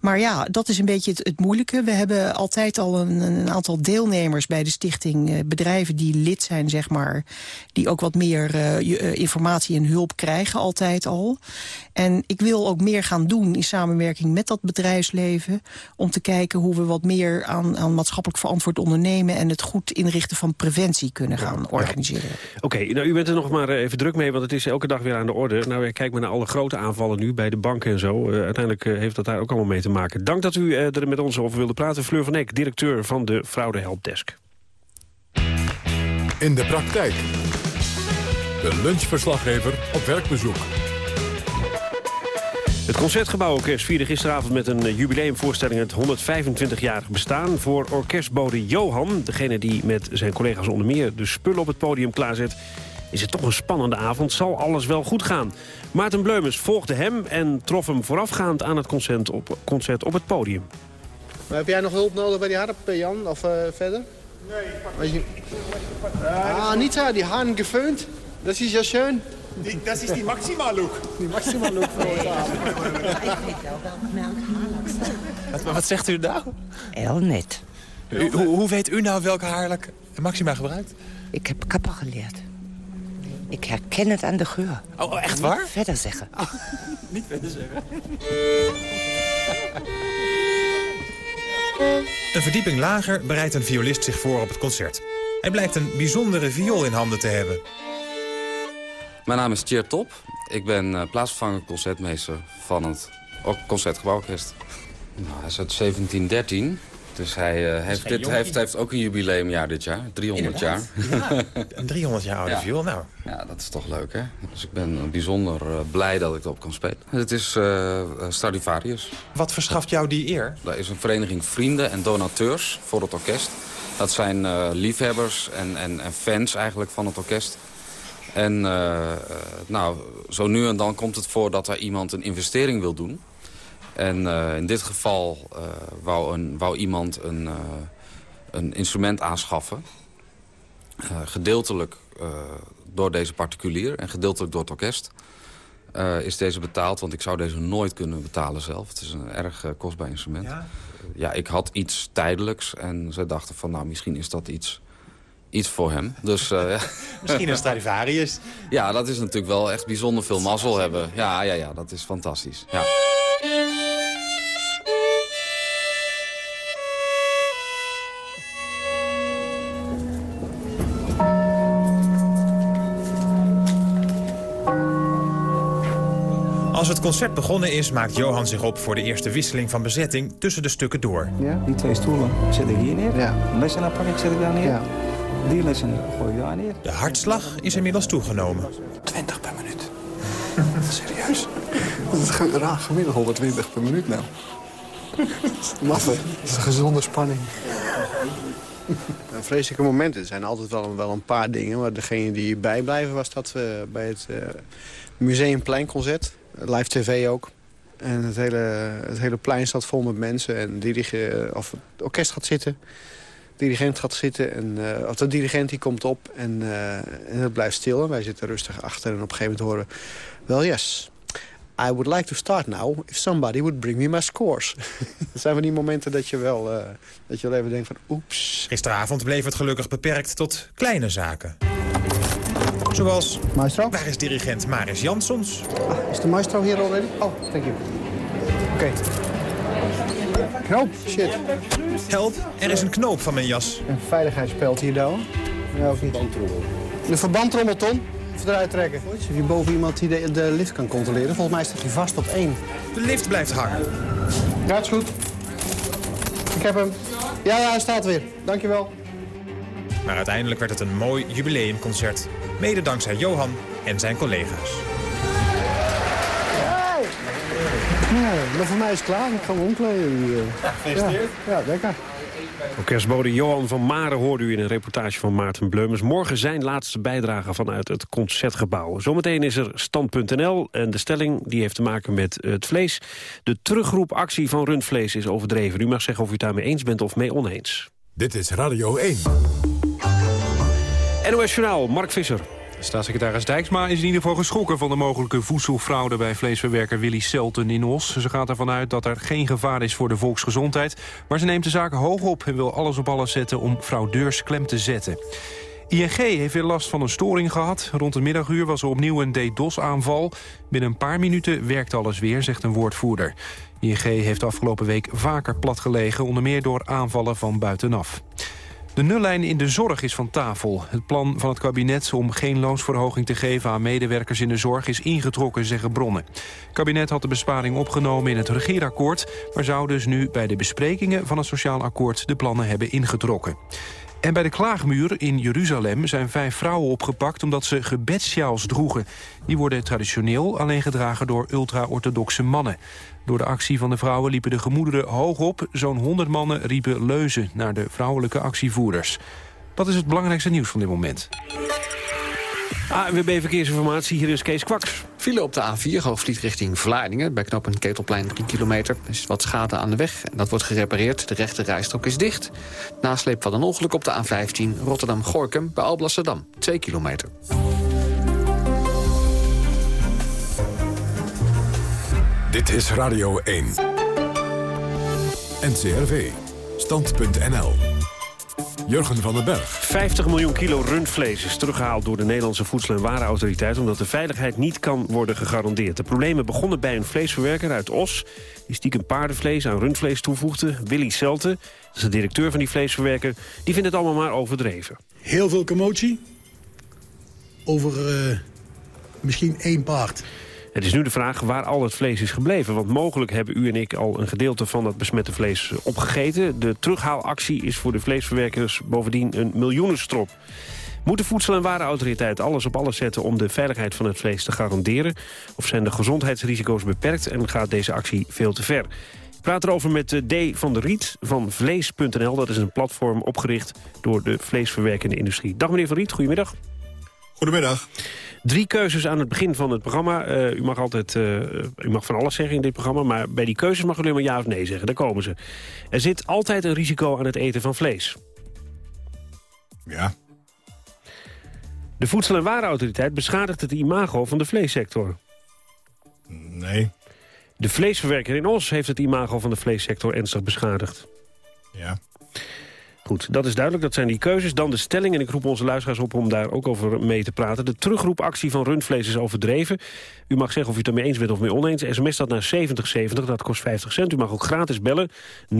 Maar ja, dat is een beetje het, het moeilijke. We hebben altijd al een, een, aantal deelnemers bij de stichting... Uh, bedrijven die lid zijn, zeg maar... die ook wat meer uh, informatie en hulp krijgen altijd al. En ik wil ook meer gaan doen in samenwerking met dat bedrijfsleven... om te kijken hoe we wat meer aan, aan maatschappelijk verantwoord ondernemen... en het goed inrichten van preventie kunnen gaan ja, organiseren. Oké, okay, nou u bent er nog maar even druk mee, want het is elke dag weer aan de orde. Nou, kijk maar naar alle grote aanvallen nu bij de banken en zo. Uh, uiteindelijk uh, heeft dat daar ook allemaal mee te maken. Dank dat u uh, er met ons over wilde praten. Fleur van Eck, directeur van de Fraude Helpdesk. In de praktijk. De lunchverslaggever op werkbezoek. Het Concertgebouworkest vierde gisteravond met een jubileumvoorstelling... het 125-jarig bestaan voor orkestbode Johan. Degene die met zijn collega's onder meer de spullen op het podium klaarzet is het toch een spannende avond. Zal alles wel goed gaan? Maarten Bleumers volgde hem en trof hem voorafgaand aan het concert op, concert op het podium. Maar heb jij nog hulp nodig bij die harp, Jan? Of uh, verder? Nee, je... Ah, niet zo, die haren gefeund. Dat is ja schön. Die, dat is die Maxima-look. Die Maxima-look voor ons wat, wat zegt u nou? Heel net. U, hoe, hoe, weet u nou welke haarlak Maxima gebruikt? Ik heb kapper geleerd. Ik herken het aan de geur. Oh, oh echt waar? Niet verder zeggen. Oh, niet verder zeggen. Een verdieping lager bereidt een violist zich voor op het concert. Hij blijkt een bijzondere viool in handen te hebben. Mijn naam is Tjeerd Top. Ik ben uh, plaatsvervangend concertmeester van het Concertgebouworkest. Nou, hij is uit 1713. Dus hij, uh, heeft, dit, heeft, heeft ook een jubileumjaar dit jaar. 300 jaar. Ja, een 300 jaar oude ja. viool. Nou. Ja, dat is toch leuk, hè? Dus ik ben bijzonder uh, blij dat ik erop kan spelen. Het is uh, Stradivarius. Wat verschaft jou die eer? Dat is een vereniging vrienden en donateurs voor het orkest. Dat zijn liefhebbers en, en, en, fans eigenlijk van het orkest. En nou, zo nu en dan komt het voor dat er iemand een investering wil doen... En uh, in dit geval wou, een, wou iemand een, een instrument aanschaffen. gedeeltelijk door deze particulier en gedeeltelijk door het orkest. is deze betaald, want ik zou deze nooit kunnen betalen zelf. Het is een erg kostbaar instrument. Ja? ja, ik had iets tijdelijks en ze dachten van nou misschien is dat iets iets voor hem. Dus, uh, Misschien een Stradivarius. ja, dat is natuurlijk wel echt bijzonder veel mazzel hebben. Ja, ja, ja, dat is fantastisch. Ja. Als het concert begonnen is, maakt Johan zich op voor de eerste wisseling van bezetting tussen de stukken door. Ja, die twee stoelen zet ik hier neer. Ja. Lessenaar pak ik, zet ik daar neer. Ja. Die lessen gooi ik daar neer. De hartslag is inmiddels toegenomen. 20 per minuut. Serieus? Dat is raar gemiddeld 120 per minuut nou. Maffe. Dat is een gezonde spanning. Vreselijke momenten. Er zijn altijd wel, wel een paar dingen. Maar degene die bijblijven was dat uh, bij het uh, Museumplein-concert live tv ook. En het hele, het hele plein staat vol met mensen. En dirige, of het orkest gaat zitten. Dirigent gaat zitten. En, uh, of de dirigent die komt op en, uh, en het blijft stil. En wij zitten rustig achter. En op een gegeven moment horen... Well, yes, I would like to start now if somebody would bring me my scores. dat zijn van die momenten dat je wel, uh, dat je wel even denkt van oeps. Gisteravond bleef het gelukkig beperkt tot kleine zaken. Zoals... Maestro? Waar is dirigent Maris Jansons? Ah, is de maestro hier already? Oh, thank you. Oké. Okay. Knoop, shit. Help, er is een knoop van mijn jas. Een veiligheidspelt hier, dan. Ja, of niet? Verbandtrommel. De verbandtrommel, Ton. Even eruit trekken. Of je boven iemand die de, de, lift kan controleren. Volgens mij staat hij vast op één. De lift blijft hangen. Ja, is goed. Ik heb hem. Ja, ja, hij staat weer. Dankjewel. Maar uiteindelijk werd het een mooi jubileumconcert. Mede dankzij Johan en zijn collega's. Ja, voor mij is het klaar. Ik ga me omkleden. Ja, gefeliciteerd. Ja, ja lekker. Orkestbode Johan van Maren hoorde u in een reportage van Maarten Bleumers. Morgen zijn laatste bijdrage vanuit het Concertgebouw. Zometeen is er stand.nl en de stelling die heeft te maken met het vlees. De terugroepactie van rundvlees is overdreven. U mag zeggen of u het daarmee eens bent of mee oneens. Dit is Radio 1. NOS Journaal, Mark Visser. Staatssecretaris Dijksma is in ieder geval geschrokken van de mogelijke voedselfraude bij vleesverwerker Willy Selten in Os. Ze gaat ervan uit dat er geen gevaar is voor de volksgezondheid, maar ze neemt de zaak hoog op en wil alles op alles zetten om fraudeurs klem te zetten. ING heeft weer last van een storing gehad. Rond het middaguur was er opnieuw een DDoS-aanval. Binnen een paar minuten werkt alles weer, zegt een woordvoerder. ING heeft afgelopen week vaker platgelegen, onder meer door aanvallen van buitenaf. De nullijn in de zorg is van tafel. Het plan van het kabinet om geen loonsverhoging te geven aan medewerkers in de zorg is ingetrokken, zeggen bronnen. Het kabinet had de besparing opgenomen in het regeerakkoord, maar zou dus nu bij de besprekingen van het sociaal akkoord de plannen hebben ingetrokken. En bij de klaagmuur in Jeruzalem zijn vijf vrouwen opgepakt... omdat ze gebedsjaals droegen. Die worden traditioneel alleen gedragen door ultra-orthodoxe mannen. Door de actie van de vrouwen liepen de gemoederen hoog op. Zo'n 100 mannen riepen leuzen naar de vrouwelijke actievoerders. Dat is het belangrijkste nieuws van dit moment. ANWB Verkeersinformatie, hier is Kees Kwaks. File op de A4, hoofdvliet richting Vlaardingen. Bij knooppunt Ketelplein 3 kilometer. Er is wat schade aan de weg en dat wordt gerepareerd. De rechte rijstrook is dicht. Nasleep van een ongeluk op de A15 Rotterdam-Gorkum bij Alblasserdam. 2 kilometer. Dit is Radio 1. NCRV. Stand.nl. Jurgen van den Berg. 50 miljoen kilo rundvlees is teruggehaald door de Nederlandse Voedsel- en Warenautoriteit... omdat de veiligheid niet kan worden gegarandeerd. De problemen begonnen bij een vleesverwerker uit Os... die stiekem paardenvlees aan rundvlees toevoegde. Willy Selte, dat is de directeur van die vleesverwerker... die vindt het allemaal maar overdreven. Heel veel commotie over uh, misschien één paard. Het is nu de vraag waar al het vlees is gebleven. Want mogelijk hebben u en ik al een gedeelte van dat besmette vlees opgegeten. De terughaalactie is voor de vleesverwerkers bovendien een miljoenenstrop. Moet de Voedsel- en Warenautoriteit alles op alles zetten om de veiligheid van het vlees te garanderen? Of zijn de gezondheidsrisico's beperkt en gaat deze actie veel te ver? Ik praat erover met eh, D. van der Riet van Vlees.nl. Dat is een platform opgericht door de vleesverwerkende industrie. Dag meneer van Riet, goedemiddag. Goedemiddag. Drie keuzes aan het begin van het programma. Eh, u mag altijd uh, u mag van alles zeggen in dit programma... maar bij die keuzes mag u alleen maar ja of nee zeggen. Daar komen ze. Er zit altijd een risico aan het eten van vlees. Ja. De Voedsel- en Warenautoriteit beschadigt het imago van de vleessector. Nee. De vleesverwerker in Os heeft het imago van de vleessector ernstig beschadigd. Ja. Goed, dat is duidelijk. Dat zijn die keuzes. Dan de stelling, en ik roep onze luisteraars op om daar ook over mee te praten. De terugroepactie van rundvlees is overdreven. U mag zeggen of u het ermee eens bent of mee oneens. SMS staat naar 7070, dat kost 50 cent. U mag ook gratis bellen, 0800-1101.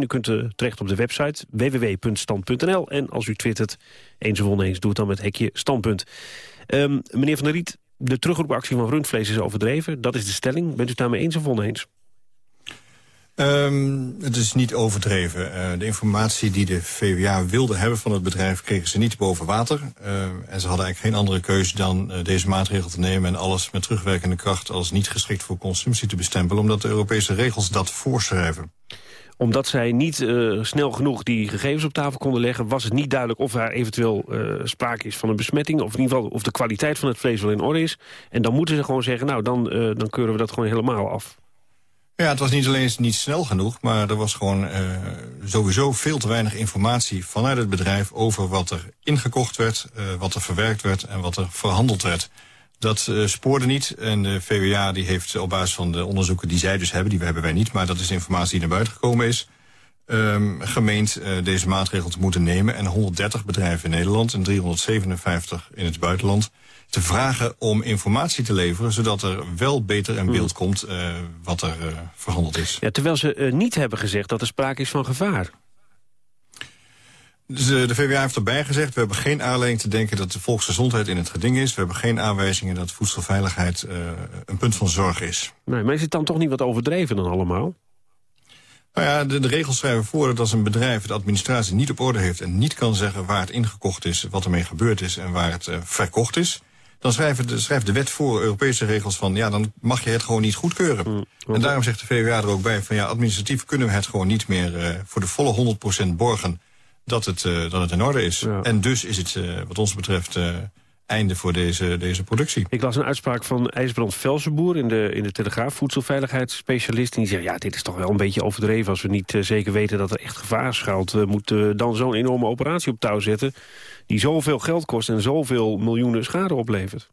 U kunt uh, terecht op de website www.stand.nl. En als u twittert, eens of oneens, doe het dan met hekje standpunt. Um, meneer Van der Riet, de terugroepactie van rundvlees is overdreven. Dat is de stelling. Bent u het daarmee eens of oneens? Um, het is niet overdreven. Uh, de informatie die de VWA wilde hebben van het bedrijf... kregen ze niet boven water. Uh, en ze hadden eigenlijk geen andere keuze dan uh, deze maatregel te nemen... en alles met terugwerkende kracht als niet geschikt voor consumptie te bestempelen... omdat de Europese regels dat voorschrijven omdat zij niet snel genoeg die gegevens op tafel konden leggen... was het niet duidelijk of er eventueel sprake is van een besmetting... of in ieder geval of de kwaliteit van het vlees wel in orde is. En dan moeten ze gewoon zeggen, nou, dan, dan keuren we dat gewoon helemaal af. Ja, het was niet alleen niet snel genoeg, maar er was gewoon uh, sowieso veel te weinig informatie vanuit het bedrijf over wat er ingekocht werd, uh, wat er verwerkt werd en wat er verhandeld werd. Dat uh, spoorde niet en de VWA die heeft op basis van de onderzoeken die zij dus hebben, die hebben wij niet, maar dat is informatie die naar buiten gekomen is, um, gemeend deze maatregel te moeten nemen. En 130 bedrijven in Nederland en 357 in het buitenland te vragen om informatie te leveren... zodat er wel beter in beeld komt uh, wat er uh, verhandeld is. Ja, terwijl ze uh, niet hebben gezegd dat er sprake is van gevaar. Dus, de VWA heeft erbij gezegd... we hebben geen aanleiding te denken dat de volksgezondheid in het geding is. We hebben geen aanwijzingen dat voedselveiligheid een punt van zorg is. Nee, maar is het dan toch niet wat overdreven dan allemaal? Nou ja, de, de regels schrijven voor dat als een bedrijf de administratie niet op orde heeft... en niet kan zeggen waar het ingekocht is, wat ermee gebeurd is... en waar het verkocht is dan schrijft de, schrijft de wet voor Europese regels van... ja, dan mag je het gewoon niet goedkeuren. Mm, en daarom zegt de VWA er ook bij van... ja, administratief kunnen we het gewoon niet meer uh, voor de volle 100% borgen... dat het, uh, dat het in orde is. Ja. En dus is het uh, wat ons betreft einde voor deze, deze productie. Ik las een uitspraak van IJsbrand Velsenboer in de, in de Telegraaf... voedselveiligheidsspecialist. En die zegt, ja, dit is toch wel een beetje overdreven... als we niet zeker weten dat er echt gevaar schuilt. We moeten dan zo'n enorme operatie op touw zetten die zoveel geld kost en zoveel miljoenen schade oplevert.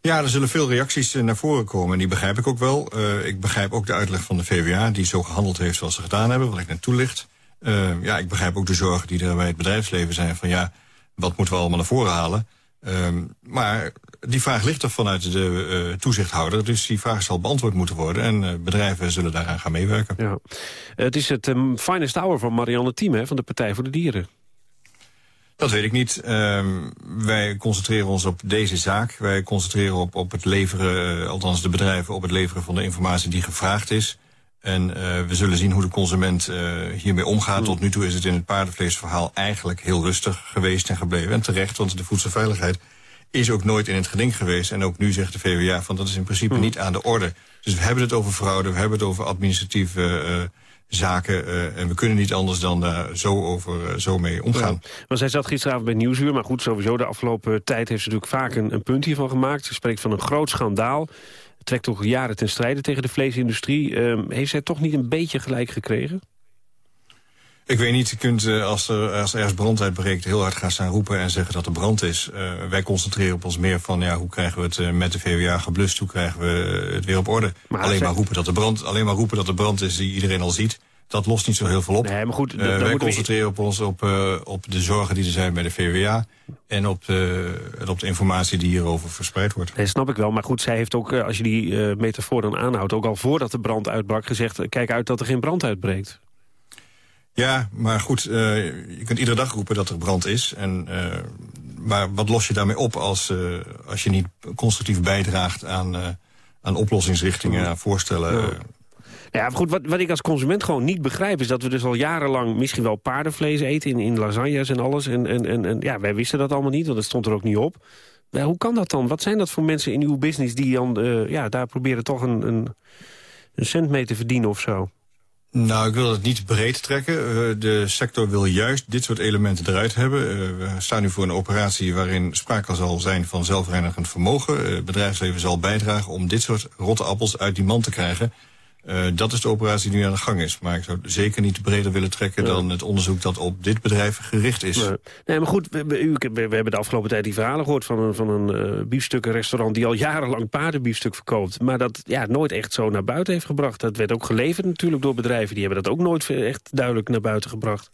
Ja, er zullen veel reacties naar voren komen en die begrijp ik ook wel. Uh, ik begrijp ook de uitleg van de VWA die zo gehandeld heeft zoals ze gedaan hebben, wat ik net toelicht. Uh, ja, ik begrijp ook de zorgen die er bij het bedrijfsleven zijn van ja, wat moeten we allemaal naar voren halen? Uh, maar die vraag ligt er vanuit de uh, toezichthouder, dus die vraag zal beantwoord moeten worden en uh, bedrijven zullen daaraan gaan meewerken. Ja. Het is het um, finest hour van Marianne Thieme van de Partij voor de Dieren. Dat weet ik niet. Um, wij concentreren ons op deze zaak. Wij concentreren op, op het leveren, uh, althans de bedrijven, op het leveren van de informatie die gevraagd is. En uh, we zullen zien hoe de consument uh, hiermee omgaat. Tot nu toe is het in het paardenvleesverhaal eigenlijk heel rustig geweest en gebleven. En terecht, want de voedselveiligheid is ook nooit in het geding geweest. En ook nu zegt de VWA van dat is in principe mm. niet aan de orde. Dus we hebben het over fraude, we hebben het over administratieve uh, zaken. Uh, en we kunnen niet anders dan daar zo, over, uh, zo mee omgaan. Ja. Maar zij zat gisteravond bij Nieuwsuur. Maar goed, sowieso de afgelopen tijd heeft ze natuurlijk vaak een, een punt hiervan gemaakt. Ze spreekt van een groot schandaal. Trekt toch jaren ten strijde tegen de vleesindustrie. Uh, heeft zij toch niet een beetje gelijk gekregen? Ik weet niet, je kunt uh, als er als ergens brand uitbreekt heel hard gaan staan roepen en zeggen dat er brand is. Uh, wij concentreren op ons meer van ja, hoe krijgen we het uh, met de VWA geblust, hoe krijgen we het weer op orde. Maar alleen, maar roepen dat er brand, alleen maar roepen dat er brand is die iedereen al ziet. Dat lost niet zo heel veel op. Nee, maar goed, wij concentreren we... op ons op, op de zorgen die er zijn bij de VWA... en op de, op de informatie die hierover verspreid wordt. Nee, snap ik wel. Maar goed, zij heeft ook, als je die metafoor dan aanhoudt... ook al voordat de brand uitbrak gezegd... kijk uit dat er geen brand uitbreekt. Ja, maar goed, je kunt iedere dag roepen dat er brand is. En maar wat los je daarmee op als, als je niet constructief bijdraagt aan, aan oplossingsrichtingen, aan voorstellen... Ja, goed, wat, wat ik als consument gewoon niet begrijp... is dat we dus al jarenlang misschien wel paardenvlees eten... in, in lasagnes en alles. En, en, en, en ja, wij wisten dat allemaal niet, want het stond er ook niet op. Ja, hoe kan dat dan? Wat zijn dat voor mensen in uw business... die dan, uh, ja, daar proberen toch een, een, een cent mee te verdienen of zo? Nou, ik wil het niet breed trekken. Uh, de sector wil juist dit soort elementen eruit hebben. Uh, we staan nu voor een operatie waarin sprake zal zijn van zelfreinigend vermogen. Het bedrijfsleven zal bijdragen om dit soort rotte appels uit die man te krijgen. Uh, dat is de operatie die nu aan de gang is. Maar ik zou zeker niet breder willen trekken dan het onderzoek dat op dit bedrijf gericht is. Nee, nee maar goed, we, we, we, hebben de afgelopen tijd die verhalen gehoord van een, van een uh, biefstukkenrestaurant die al jarenlang paardenbiefstuk verkoopt. Maar dat ja, nooit echt zo naar buiten heeft gebracht. Dat werd ook geleverd natuurlijk door bedrijven. Die hebben dat ook nooit echt duidelijk naar buiten gebracht.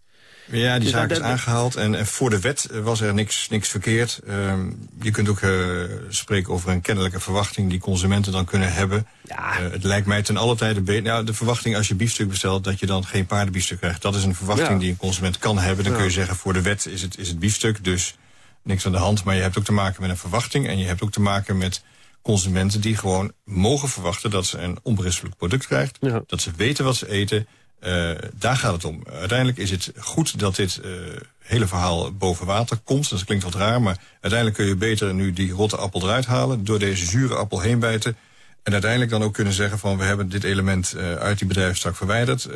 Ja, die dus zaak is aangehaald en, en, voor de wet was er niks, niks verkeerd. Um, je kunt ook uh, spreken over een kennelijke verwachting die consumenten dan kunnen hebben. Ja. Uh, het lijkt mij ten alle tijde beter. Nou, de verwachting als je biefstuk bestelt dat je dan geen paardenbiefstuk krijgt. Dat is een verwachting ja. die een consument kan hebben. Dan ja. kun je zeggen voor de wet is het, is het biefstuk, dus niks aan de hand. Maar je hebt ook te maken met een verwachting en je hebt ook te maken met consumenten die gewoon mogen verwachten dat ze een onberispelijk product krijgt. Dat ze weten wat ze eten uh, daar gaat het om. Uiteindelijk is het goed dat dit uh, hele verhaal boven water komt. Dat klinkt wat raar, maar uiteindelijk kun je beter nu die rotte appel eruit halen... door deze zure appel heen bijten... En uiteindelijk dan ook kunnen zeggen van we hebben dit element uh, uit die bedrijfstak verwijderd.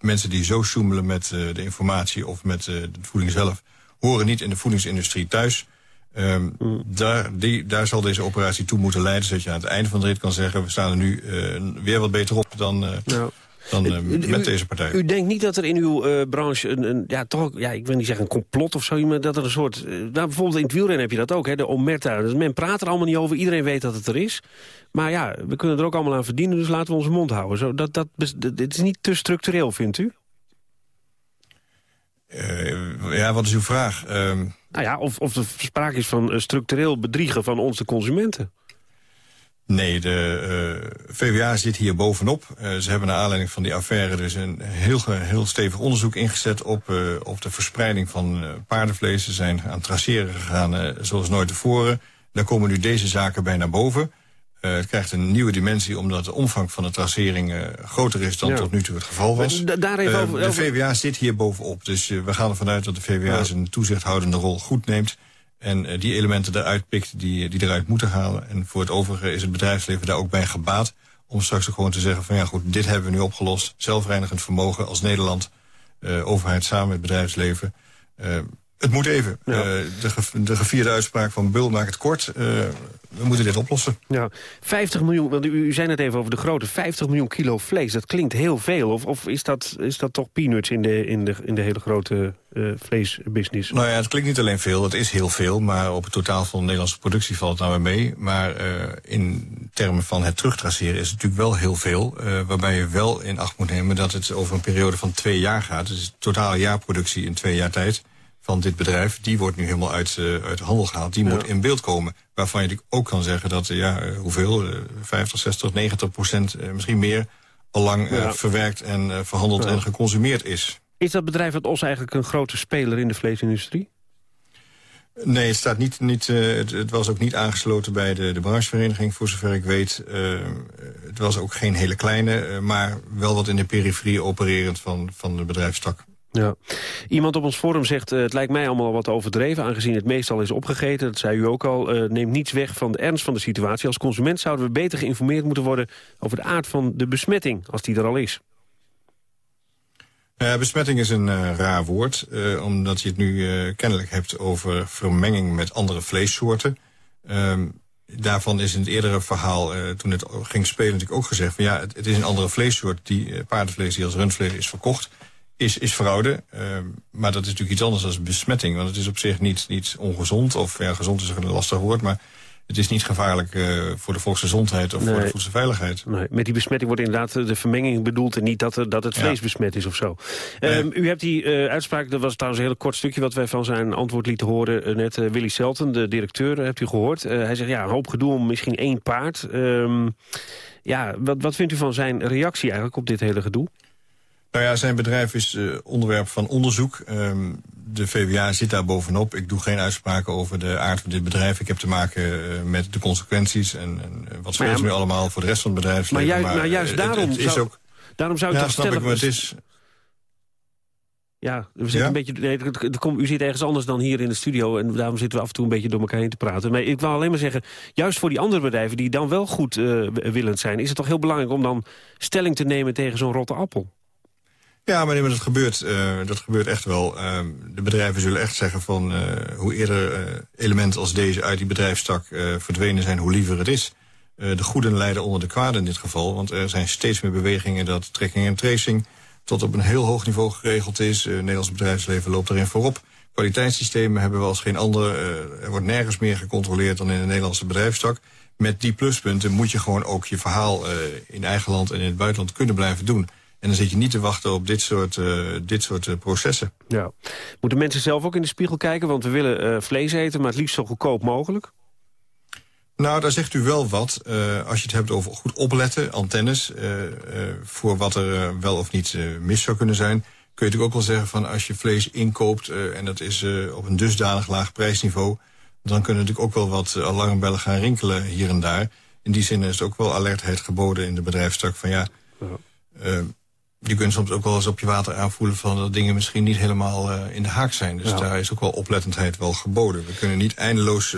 Mensen die zo zoemelen met de informatie of met de voeding zelf... horen niet in de voedingsindustrie thuis. Um, daar, die, daar zal deze operatie toe moeten leiden... zodat je aan het einde van de rit kan zeggen... we staan er nu weer wat beter op dan... Ja dan uh, met u, deze partij. U denkt niet dat er in uw uh, branche een, een, ja, toch, ja, ik wil niet zeggen een complot of zo, maar dat er een soort, uh, nou, bijvoorbeeld in het wielrennen heb je dat ook, hè, de omerta. Dus men praat er allemaal niet over, iedereen weet dat het er is. Maar ja, we kunnen er ook allemaal aan verdienen, dus laten we onze mond houden. Zo, dat, dat, dit is niet te structureel, vindt u? ja, wat is uw vraag? Ehm, nou ja, of, of er sprake is van structureel bedriegen van onze consumenten. Nee, de uh, VWA zit hier bovenop. Uh, ze hebben naar aanleiding van die affaire dus een heel, heel stevig onderzoek ingezet op, uh, op de verspreiding van paardenvlees. Ze zijn aan het traceren gegaan zoals nooit tevoren. Daar komen nu deze zaken bij naar boven. het krijgt een nieuwe dimensie omdat de omvang van de tracering groter is dan ja. tot nu toe het geval was. Daar even over, de VWA zit hier bovenop, dus we gaan ervan uit dat de VWA zijn toezichthoudende rol goed neemt. En uh, die elementen eruit pikt die, die eruit moeten halen. En voor het overige is het bedrijfsleven daar ook bij gebaat... om straks ook gewoon te zeggen van ja goed, dit hebben we nu opgelost. Zelfreinigend vermogen als Nederland, uh, overheid samen met bedrijfsleven... Uh, het moet even. Ja. Uh, de, ge de gevierde uitspraak van Bul maakt het kort. Uh, we moeten dit oplossen. Ja, 50 miljoen, want u, u zei net even over de grote 50 miljoen kilo vlees. Dat klinkt heel veel. Of, of is, dat, is dat toch peanuts in de, in de, in de hele grote uh, vleesbusiness? Nou ja, het klinkt niet alleen veel. Het is heel veel. Maar op het totaal van de Nederlandse productie valt het nou weer mee. Maar in termen van het terugtraceren is het natuurlijk wel heel veel. waarbij je wel in acht moet nemen dat het over een periode van twee jaar gaat. Dus totale jaarproductie in twee jaar tijd van dit bedrijf... die wordt nu helemaal uit, uh, uit de handel gehaald. Die ja. moet in beeld komen. Waarvan je ook kan zeggen dat, ja, uh, hoeveel? Uh, 50, 60, 90 procent, misschien meer... allang ja. verwerkt en verhandeld en geconsumeerd is. Is dat bedrijf het OS eigenlijk een grote speler in de vleesindustrie? Nee, het, staat niet, niet, het, het, was ook niet aangesloten bij de, de branchevereniging, voor zover ik weet. het was ook geen hele kleine, maar wel wat in de periferie opererend van, van de bedrijfstak. Ja. Iemand op ons forum zegt, uh, het lijkt mij allemaal wat overdreven... aangezien het meestal is opgegeten, dat zei u ook al... Uh, neemt niets weg van de ernst van de situatie. Als consument zouden we beter geïnformeerd moeten worden... over de aard van de besmetting, als die er al is. Uh, besmetting is een raar woord, omdat je het nu kennelijk hebt over vermenging met andere vleessoorten. Ehm, daarvan is in het eerdere verhaal, toen het ging spelen, natuurlijk ook gezegd... van ja, het, het is een andere vleessoort, die paardenvlees die als rundvlees is verkocht is, is fraude. Uh, maar dat is natuurlijk iets anders dan besmetting. Want het is op zich niet, niet ongezond. Of ja, gezond is een lastig woord. Maar het is niet gevaarlijk uh, voor de volksgezondheid of nee. voor de voedselveiligheid. Nee. Met die besmetting wordt inderdaad de vermenging bedoeld... en niet dat, dat het vlees ja. besmet is of zo. Nee. Um, u hebt die uh, uitspraak, dat was trouwens een heel kort stukje... wat wij van zijn antwoord lieten horen uh, net. Willy Selten, de directeur, hebt u gehoord. hij zegt, ja, een hoop gedoe om misschien één paard. Um, ja, wat, wat vindt u van zijn reactie eigenlijk op dit hele gedoe? Nou ja, zijn bedrijf is uh, onderwerp van onderzoek. Um, de VWA zit daar bovenop. Ik doe geen uitspraken over de aard van dit bedrijf. Ik heb te maken uh, met de consequenties en, en wat speelt ja, nu allemaal voor de rest van het bedrijfsleven. Maar, juist, maar juist daarom, het, het is zou, ook, daarom zou ik ja, toch snap stellen... Ik, maar het is, ja, we zitten een beetje, nee, u zit ergens anders dan hier in de studio... en daarom zitten we af en toe een beetje door elkaar heen te praten. Maar ik wil alleen maar zeggen, juist voor die andere bedrijven... die dan wel goed uh, willend zijn... is het toch heel belangrijk om dan stelling te nemen tegen zo'n rotte appel? Ja, maar, nee, maar dat, gebeurt, uh, dat gebeurt echt wel. Uh, de bedrijven zullen echt zeggen van... Uh, hoe eerder elementen als deze uit die bedrijfstak verdwenen zijn... hoe liever het is. de goeden leiden onder de kwaden in dit geval. Want er zijn steeds meer bewegingen dat trekking en tracing tot op een heel hoog niveau geregeld is. Uh, Nederlands bedrijfsleven loopt erin voorop. Kwaliteitssystemen hebben we als geen ander. Er wordt nergens meer gecontroleerd dan in de Nederlandse bedrijfstak. Met die pluspunten moet je gewoon ook je verhaal in eigen land en in het buitenland kunnen blijven doen. En dan zit je niet te wachten op dit soort, uh, dit soort uh, processen. Ja. Moeten mensen zelf ook in de spiegel kijken? Want we willen uh, vlees eten, maar het liefst zo goedkoop mogelijk. Nou, daar zegt u wel wat. Als je het hebt over goed opletten, antennes... Voor wat er wel of niet mis zou kunnen zijn... kun je natuurlijk ook wel zeggen van als je vlees inkoopt... en dat is op een dusdanig laag prijsniveau... dan kunnen natuurlijk ook wel wat alarmbellen gaan rinkelen hier en daar. In die zin is het ook wel alertheid geboden in de bedrijfstak van ja... je kunt soms ook wel eens op je water aanvoelen van dat dingen misschien niet helemaal in de haak zijn. Dus ja. daar is ook wel oplettendheid wel geboden. We kunnen niet eindeloos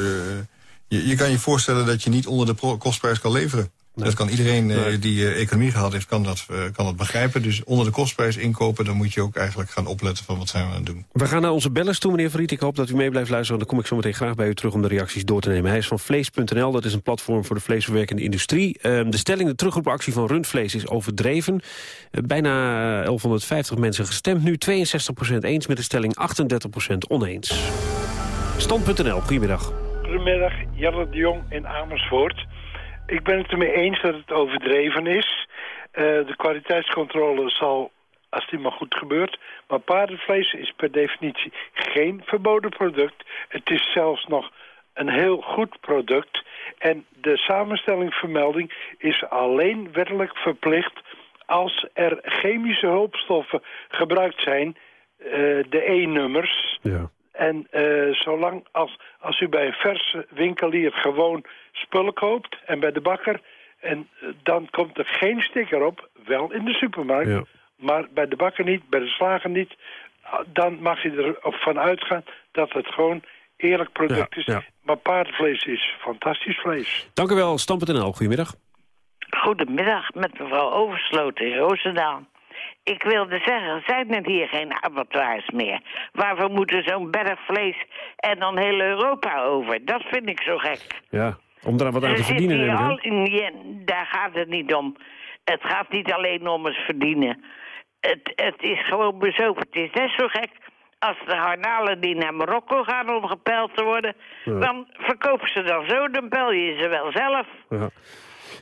je, je kan je voorstellen dat je niet onder de kostprijs kan leveren. Nee. Dat kan iedereen uh, nee. die uh, economie gehad heeft, kan dat, uh, kan dat begrijpen. Dus onder de kostprijs inkopen, dan moet je ook eigenlijk gaan opletten van wat zijn we aan het doen. We gaan naar onze bellers toe, meneer Verriet. Ik hoop dat u mee blijft luisteren, dan kom ik zo meteen graag bij u terug om de reacties door te nemen. Hij is van Vlees.nl, dat is een platform voor de vleesverwerkende industrie. Ehm, de stelling, de terugroepactie van rundvlees is overdreven. bijna 1150 mensen gestemd, nu 62% eens met de stelling, 38% oneens. Stand.nl, goedemiddag. Goedemiddag, Jelle de Jong in Amersfoort. Ik ben het ermee eens dat het overdreven is. Uh, de kwaliteitscontrole zal, als die maar goed gebeurt... maar paardenvlees is per definitie geen verboden product. Het is zelfs nog een heel goed product. En de samenstellingvermelding is alleen wettelijk verplicht... als er chemische hulpstoffen gebruikt zijn... Uh, de E-nummers... Ja. En uh, zolang als, als u bij een verse winkelier gewoon spullen koopt en bij de bakker... en uh, dan komt er geen sticker op, wel in de supermarkt... Ja. maar bij de bakker niet, bij de slager niet... dan mag je erop van uitgaan dat het gewoon eerlijk product Ja, is. ja. Maar paardenvlees is fantastisch vlees. Dank u wel, Stam.nl, goedemiddag. Goedemiddag, met mevrouw Oversloten in Roosendaal. Ik wilde zeggen, zijn er hier geen abattoirs meer? Waarvoor moeten zo'n berg vlees en dan heel Europa over? Dat vind ik zo gek. Ja, om daar wat aan te Er verdienen. neem ik al in, daar gaat het niet om. Het gaat niet alleen om het verdienen. Het, het is gewoon bezopen. Het is net zo gek als de garnalen die naar Marokko gaan om gepeld te worden. Ja. Dan verkopen ze dan zo, dan pel je ze wel zelf. Ja.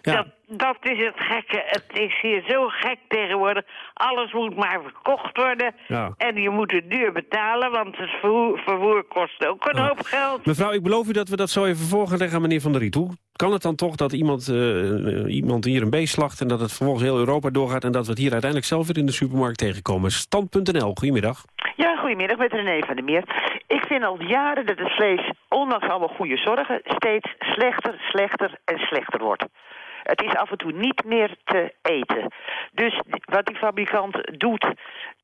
Ja. Dat, dat is het gekke. Het is hier zo gek tegenwoordig. Alles moet maar verkocht worden. Ja. En je moet het duur betalen, want het vervoer, vervoer kost ook een hoop geld. Mevrouw, ik beloof u dat we dat zo even voor gaan leggen aan meneer Van der Riet. Hoe kan het dan toch dat iemand, eh, iemand hier een beest slacht... en dat het vervolgens heel Europa doorgaat... en dat we het hier uiteindelijk zelf weer in de supermarkt tegenkomen? Stand.nl, goedemiddag. Ja, goedemiddag met René van der Meer. Ik vind al jaren dat het vlees, ondanks alle goede zorgen, steeds slechter, slechter en slechter wordt. Het is af en toe niet meer te eten. Dus wat die fabrikant doet,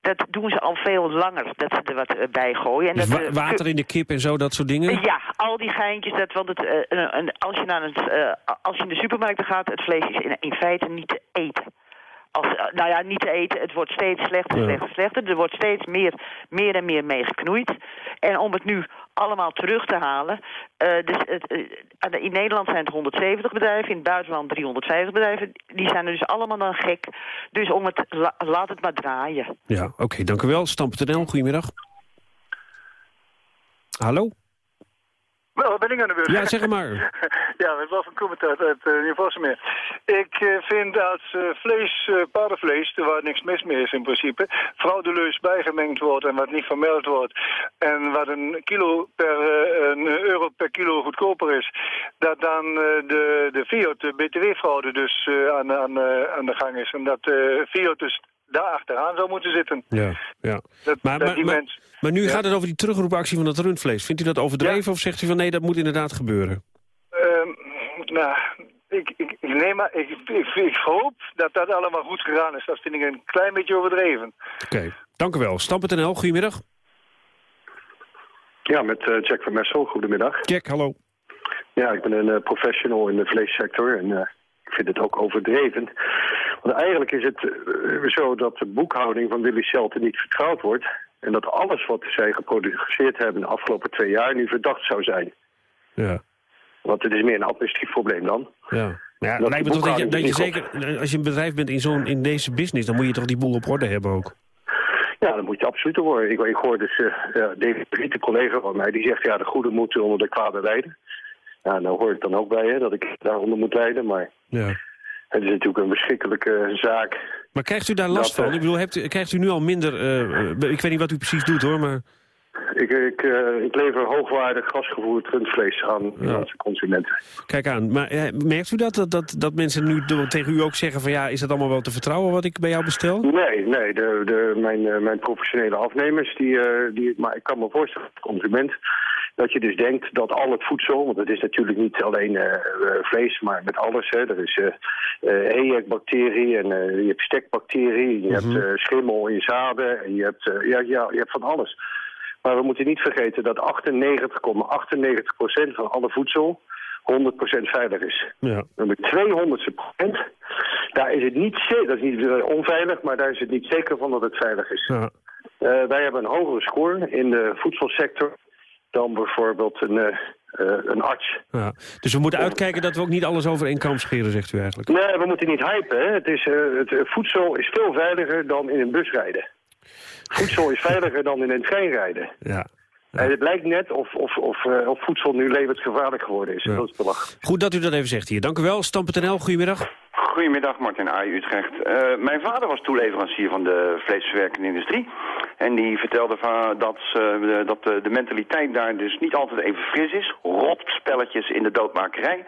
dat doen ze al veel langer. Dat ze er wat bij gooien. En Dus dat, wa- eh, water in de kip en zo, dat soort dingen? ja, al die geintjes. Dat, want het, eh, een- een- als, je naar het, eh, als je in de supermarkt gaat, het vlees is in, in feite niet te eten. Als, eh, nou ja, niet te eten. Het wordt steeds slechter, Ja. slechter, slechter. Er wordt steeds meer, meer en meer mee geknoeid. En om het nu allemaal terug te halen... eh, dus het, eh, in Nederland zijn het 170 bedrijven, in het buitenland 350 bedrijven. Die zijn er dus allemaal dan gek. Dus om het, la- laat het maar draaien. Ja, oké, dank u wel. Stam.nl, goedemiddag. Hallo? Wel, ben ik aan de beurt? Ja, zeg maar. ja, het was een commentaar uit uh, Nieuw-Vossenmeer. Ik eh, vind dat eh, vlees, eh, paardenvlees, waar niks mis mee is in principe, frauduleus bijgemengd wordt en wat niet vermeld wordt, en wat een, kilo per, eh, een euro per kilo goedkoper is, dat dan eh, de, de Fiat, de btw-fraude dus eh, aan, aan, eh, aan de gang is. En dat eh Fiat dus daar achteraan zou moeten zitten. Ja, ja. Dat, Maar, dat maar, die maar, nu Ja. gaat het over die terugroepactie van het rundvlees. Vindt u dat overdreven of zegt u van nee, dat moet inderdaad gebeuren? Nou, ik, ik, ik, neem maar, ik, ik, ik hoop dat dat allemaal goed gegaan is. Dat vind ik een klein beetje overdreven. Oké, dank u wel. Stam.nl, goedemiddag. Ja, met eh, Jack van Messel. Goedemiddag. Jack, hallo. Ja, ik ben een eh, professional in de vleessector en eh, ik vind het ook overdreven. Want eigenlijk is het zo dat de boekhouding van Willy Shelton niet vertrouwd wordt. En dat alles wat zij geproduceerd hebben de afgelopen twee jaar nu verdacht zou zijn. Ja. Want het is meer een administratief probleem dan. Ja. Ja, Dat lijkt me toch dat je, dat je zeker, als je een bedrijf bent in, zo'n, in deze business, dan moet je toch die boel op orde hebben ook. Ja, dan moet je absoluut horen. Ik, ik hoor dus uh, David Priet, een collega van mij, die zegt ja, de goede moeten onder de kwade lijden. Ja, nou hoor ik dan ook bij hè, dat ik daaronder moet lijden, maar Ja. het is natuurlijk een verschrikkelijke zaak. Maar krijgt u daar last Dat, van? eh, Ik bedoel, hebt u, krijgt u nu al minder... eh, eh, ik weet niet wat u precies doet hoor, maar... Ik, ik, eh, ik lever hoogwaardig gasgevoerd rundvlees aan onze consumenten. Kijk aan. Maar eh, merkt u dat, dat, dat, dat mensen nu tegen u ook zeggen van... ja, is dat allemaal wel te vertrouwen wat ik bij jou bestel? Nee, nee, de, de, mijn, eh, mijn professionele afnemers, die, die, maar ik kan me voorstellen als consument dat je dus denkt dat al het voedsel, want het is natuurlijk niet alleen vlees, maar met alles. Hè. Er is eh EHEC-bacterie en je hebt stekbacterie, je hebt eh, schimmel in zaden en je hebt, ja, ja, je hebt van alles. Maar we moeten niet vergeten dat 98,98% van alle voedsel 100% veilig is. Ja. En met 200 procent, daar is het niet zeker, dat is niet onveilig, maar daar is het niet zeker van dat het veilig is. Ja. Eh, wij hebben een hogere score in de voedselsector dan bijvoorbeeld een, eh, eh, een arts. Ja. Dus we moeten uitkijken dat we ook niet alles over één kam scheren, zegt u eigenlijk. Nee, we moeten niet hypen. Hè. Het, is, het voedsel is veel veiliger dan in een bus rijden. Voedsel is veiliger dan in een trein rijden. Ja. En het lijkt net of, of, of, eh, of voedsel nu levensgevaarlijk geworden is. Dat is belachelijk. Goed dat u dat even zegt hier. Dank u wel. Stam.nl, goedemiddag. Goedemiddag, Martin Aai, Utrecht. Eh, mijn vader was toeleverancier van de vleesverwerkende industrie. En die vertelde van dat, dat de, de mentaliteit daar dus niet altijd even fris is. Rotspelletjes in de doodmakerij.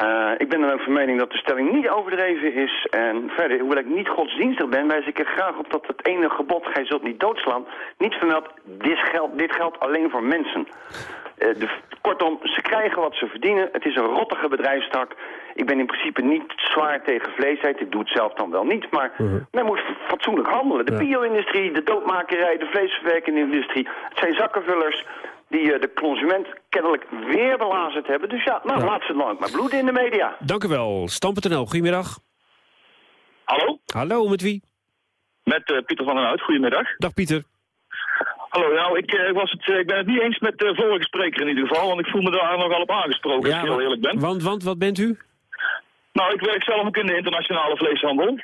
Eh, ik ben dan ook van mening dat de stelling niet overdreven is. En verder, hoewel ik niet godsdienstig ben, wijs ik er graag op dat het ene gebod, gij zult niet doodslaan, niet vermeldt, dit geldt, dit geldt alleen voor mensen. Eh, de, kortom, ze krijgen wat ze verdienen. Het is een rottige bedrijfstak. Ik ben in principe niet zwaar tegen vleesheid. Ik doe het zelf dan wel niet. Maar men moet fatsoenlijk handelen. De bio-industrie, de doodmakerij, de vleesverwerkende industrie. Het zijn zakkenvullers die eh, de consument kennelijk weer belazerd hebben. Dus ja, nou, laat ze dan ook maar bloeden in de media. Dank u wel. Stam.nl, goedemiddag. Hallo? Hallo, met wie? Met eh, Pieter van den Hout, goedemiddag. Dag Pieter. Hallo, nou, ik, eh, was het, eh, ik ben het niet eens met de vorige spreker in ieder geval, want ik voel me daar nogal op aangesproken, als ik heel eerlijk ben. Want, want, wat bent u? Nou, ik werk zelf ook in de internationale vleeshandel.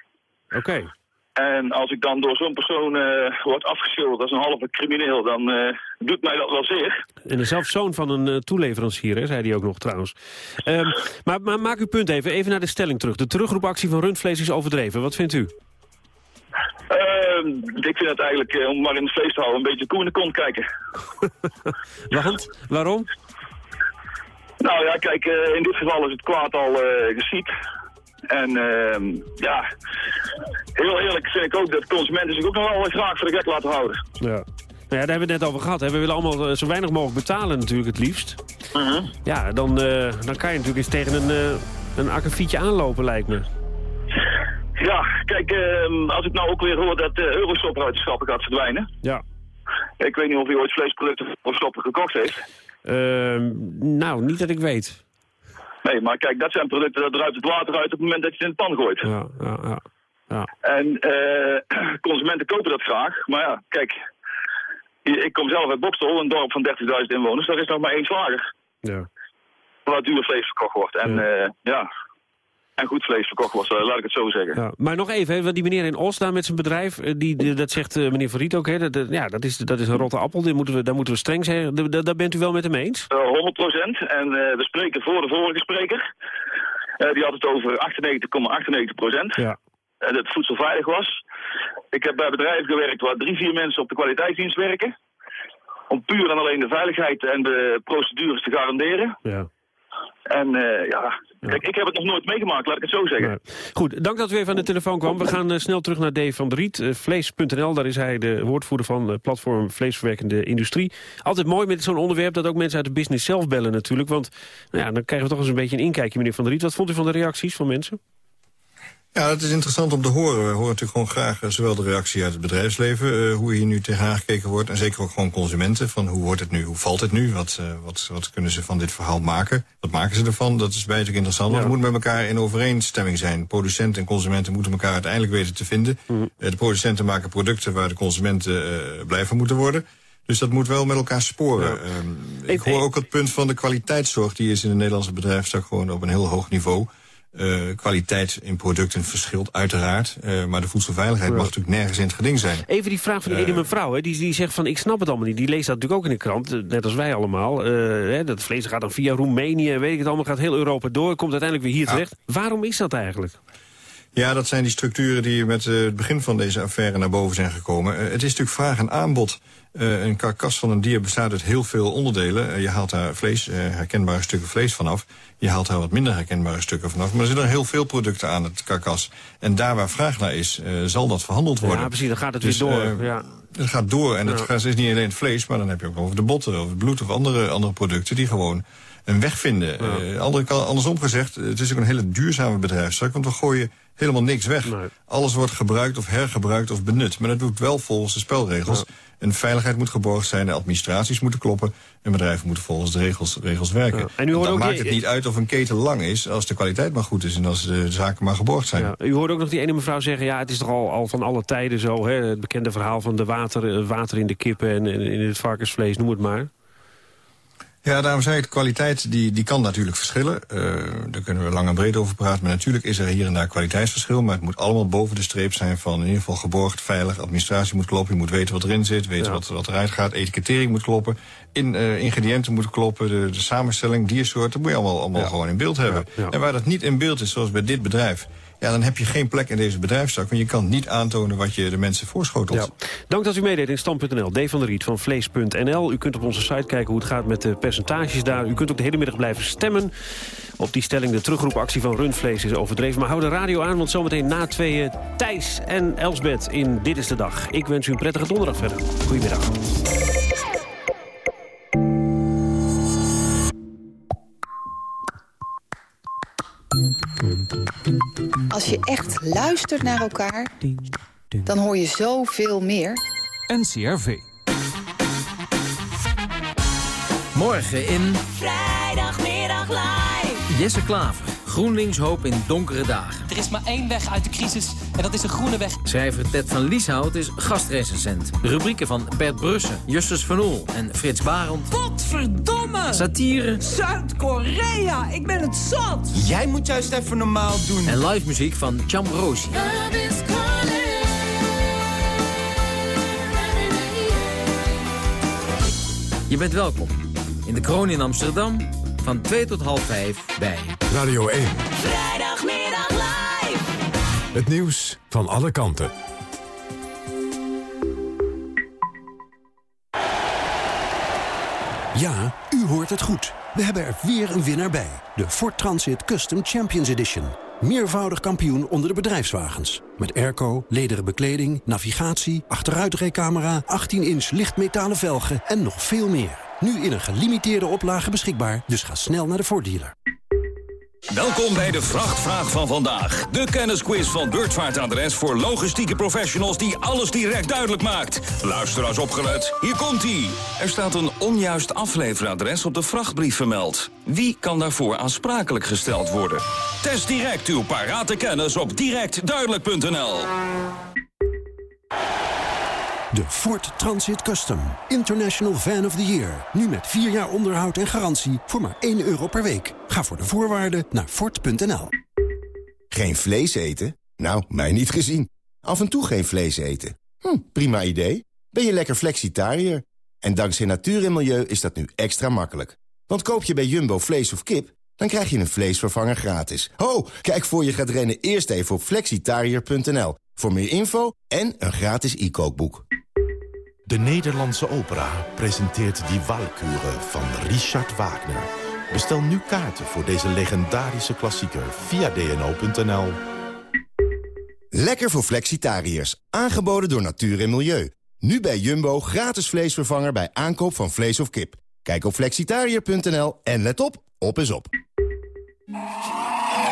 Oké. En als ik dan door zo'n persoon eh, word afgeschilderd als een halve crimineel, dan eh, doet mij dat wel zeer. En is zelfs zoon van een eh, toeleverancier, hè, zei hij ook nog trouwens. Ehm, maar, maar maak uw punt even, even naar de stelling terug. De terugroepactie van rundvlees is overdreven. Wat vindt u? Ehm, ik vind het eigenlijk, om maar in het vlees te houden, een beetje koe in de kont kijken. Want? Waarom? Nou ja, kijk, in dit geval is het kwaad al geschied. En ehm, ja, heel eerlijk vind ik ook dat consumenten zich ook nog wel graag voor de gek laten houden. Ja. Nou ja, daar hebben we het net over gehad. Hè. We willen allemaal eh, zo weinig mogelijk betalen natuurlijk het liefst. Ja, dan, eh, dan kan je natuurlijk eens tegen een, eh een akkefietje aanlopen lijkt me. Ja, kijk, ehm, als ik nou ook weer hoor dat de Eurostopper uit de schappen gaat verdwijnen. Ja. Ik weet niet of u ooit vleesproducten van Stopper gekocht heeft. Ehm, nou, niet dat ik weet. Nee, maar kijk, dat zijn producten dat eruit het water uit op het moment dat je het in de pan gooit. Ja, ja, ja. ja. En eh, consumenten kopen dat graag. Maar ja, kijk, ik kom zelf uit Bokstel, een dorp van 30.000 inwoners. Daar is nog maar één slager. Ja. Waar duur vlees verkocht wordt. En ja, ja en goed vlees verkocht wordt, eh, laat ik het zo zeggen. Ja, maar nog even, hè, want die meneer in Os daar met zijn bedrijf, eh, die, die- dat zegt eh, meneer Verriet ook, hè, dat, dat- ja, dat, is, dat is een rotte appel, die moeten we, daar moeten we streng zijn. Da- da- Daar bent u wel met hem eens? Eh, 100 procent. En we spreken voor de vorige spreker. Die had het over 98,98 procent. Ja. En dat het voedsel veilig was. Ik heb bij bedrijven gewerkt waar drie, vier mensen op de kwaliteitsdienst werken. Om puur en alleen de veiligheid en de procedures te garanderen. Ja. En eh, ja, kijk, ik heb het nog nooit meegemaakt, laat ik het zo zeggen. Goed, dank dat u even aan de telefoon kwam. We gaan eh, snel terug naar Dave van der Riet, eh, Vlees.nl. Daar is hij de woordvoerder van het platform Vleesverwerkende Industrie. Altijd mooi met zo'n onderwerp dat ook mensen uit de business zelf bellen natuurlijk. Want nou ja, dan krijgen we toch eens een beetje een inkijkje, meneer van der Riet. Wat vond u van de reacties van mensen? Ja, het is interessant om te horen. We horen natuurlijk gewoon graag eh, zowel de reactie uit het bedrijfsleven... Uh, hoe hier nu tegenaan gekeken wordt. En zeker ook gewoon consumenten. Van hoe wordt het nu, hoe valt het nu? Wat, uh, wat, wat kunnen ze van dit verhaal maken? Wat maken ze ervan? Dat is bij natuurlijk interessant. Want het moet met elkaar in overeenstemming zijn. Producenten en consumenten moeten elkaar uiteindelijk weten te vinden. Mm. de producenten maken producten waar de consumenten blij van moeten worden. Dus dat moet wel met elkaar sporen. Ja. Um, ik hoor ook het punt van de kwaliteitszorg. Die is in de Nederlandse bedrijfstak gewoon op een heel hoog niveau. Uh, kwaliteit in producten verschilt uiteraard. Uh, maar de voedselveiligheid mag natuurlijk nergens in het geding zijn. Even die vraag van die ene mevrouw. Hè, die, die zegt van ik snap het allemaal niet. Die leest dat natuurlijk ook in de krant. Net als wij allemaal. Hè, dat vlees gaat dan via Roemenië. Weet ik het allemaal. Gaat heel Europa door. Komt uiteindelijk weer hier terecht. Waarom is dat eigenlijk? Ja, dat zijn die structuren die met het begin van deze affaire naar boven zijn gekomen. het is natuurlijk vraag en aanbod. Uh, een karkas van een dier bestaat uit heel veel onderdelen. Uh, je haalt daar vlees, uh, herkenbare stukken vlees vanaf. Je haalt daar wat minder herkenbare stukken vanaf. Maar er zitten heel veel producten aan het karkas. En daar waar vraag naar is, zal dat verhandeld worden. Ja, precies, dan gaat het dus, weer door. ja. Het gaat door en het is niet alleen het vlees... maar dan heb je ook over de botten, over het bloed of andere, andere producten... die gewoon een weg vinden. Ja. andersom gezegd, het is ook een hele duurzame bedrijfstak... want we gooien helemaal niks weg. Nee. Alles wordt gebruikt of hergebruikt of benut. Maar dat doet wel volgens de spelregels. Ja. En veiligheid moet geborgd zijn, de administraties moeten kloppen... en bedrijven moeten volgens de regels, regels werken. Ja. En u hoort dan ook maakt het niet uit of een keten lang is... als de kwaliteit maar goed is en als de zaken maar geborgd zijn. Ja. U hoort ook nog die ene mevrouw zeggen... ja, het is toch al, al van alle tijden zo... Hè? het bekende verhaal van de water, water in de kippen en, en in het varkensvlees, noem het maar. Ja, daarom zei ik, kwaliteit die, die kan natuurlijk verschillen. Uh, daar kunnen we lang en breed over praten. Maar natuurlijk is er hier en daar kwaliteitsverschil. Maar het moet allemaal boven de streep zijn van in ieder geval geborgd, veilig. Administratie moet kloppen, je moet weten wat erin zit, weten ja. wat, wat eruit gaat. Etikettering moet kloppen. In, uh, ingrediënten moeten kloppen, de, de samenstelling, diersoorten. Dat moet je allemaal, allemaal ja. gewoon in beeld hebben. Ja, en waar dat niet in beeld is, zoals bij dit bedrijf ja, dan heb je geen plek in deze bedrijfstak. Want je kan niet aantonen wat je de mensen voorschotelt. Ja. Dank dat u meedeed in Stand.nl. Dave van der Riet van Vlees.nl. U kunt op onze site kijken hoe het gaat met de percentages daar. U kunt ook de hele middag blijven stemmen. Op die stelling de terugroepactie van rundvlees is overdreven. Maar hou de radio aan, want zometeen na tweeën Thijs en Elsbeth in Dit is de Dag. Ik wens u een prettige donderdag verder. Goedemiddag. Als je echt luistert naar elkaar, dan hoor je zoveel meer. NCRV. Morgen in... Vrijdagmiddag live. Jesse Klaver. GroenLinks hoop in donkere dagen. Er is maar één weg uit de crisis en dat is een groene weg. Schrijver Ted van Lieshout is gastrecensent. Rubrieken van Bert Brussen, Justus van Oel en Frits Barend. Godverdomme! Satire. Zuid-Korea, ik ben het zat! Jij moet juist even normaal doen. En live muziek van Cham Rosi. Je bent welkom in de Kroon in Amsterdam van 2 tot half 5 bij Radio 1. Vrijdagmiddag live. Het nieuws van alle kanten. Ja, u hoort het goed. We hebben er weer een winnaar bij. De Ford Transit Custom Champions Edition. Meervoudig kampioen onder de bedrijfswagens. Met airco, lederen bekleding, navigatie, achteruitrijcamera... 18-inch lichtmetalen velgen en nog veel meer. Nu in een gelimiteerde oplage beschikbaar, dus ga snel naar de Ford dealer. Welkom bij de Vrachtvraag van vandaag. De kennisquiz van Beurtvaartadres voor logistieke professionals die alles direct duidelijk maakt. Luisteraars opgelet, hier komt-ie. Er staat een onjuist afleveradres op de vrachtbrief vermeld. Wie kan daarvoor aansprakelijk gesteld worden? Test direct uw parate kennis op directduidelijk.nl. De Ford Transit Custom. International Van of the Year. Nu met 4 jaar onderhoud en garantie voor maar 1 euro per week. Ga voor de voorwaarden naar Ford.nl. Geen vlees eten? Nou, mij niet gezien. Af en toe geen vlees eten. Hm, prima idee. Ben je lekker flexitariër? En dankzij natuur en milieu is dat nu extra makkelijk. Want koop je bij Jumbo vlees of kip, dan krijg je een vleesvervanger gratis. Ho, kijk voor je gaat rennen eerst even op flexitariër.nl. Voor meer info en een gratis e-kookboek. De Nederlandse opera presenteert Die Walküre van Richard Wagner. Bestel nu kaarten voor deze legendarische klassieker via dno.nl. Lekker voor flexitariërs. Aangeboden door Natuur en Milieu. Nu bij Jumbo gratis vleesvervanger bij aankoop van vlees of kip. Kijk op flexitariër.nl en let op, op is op.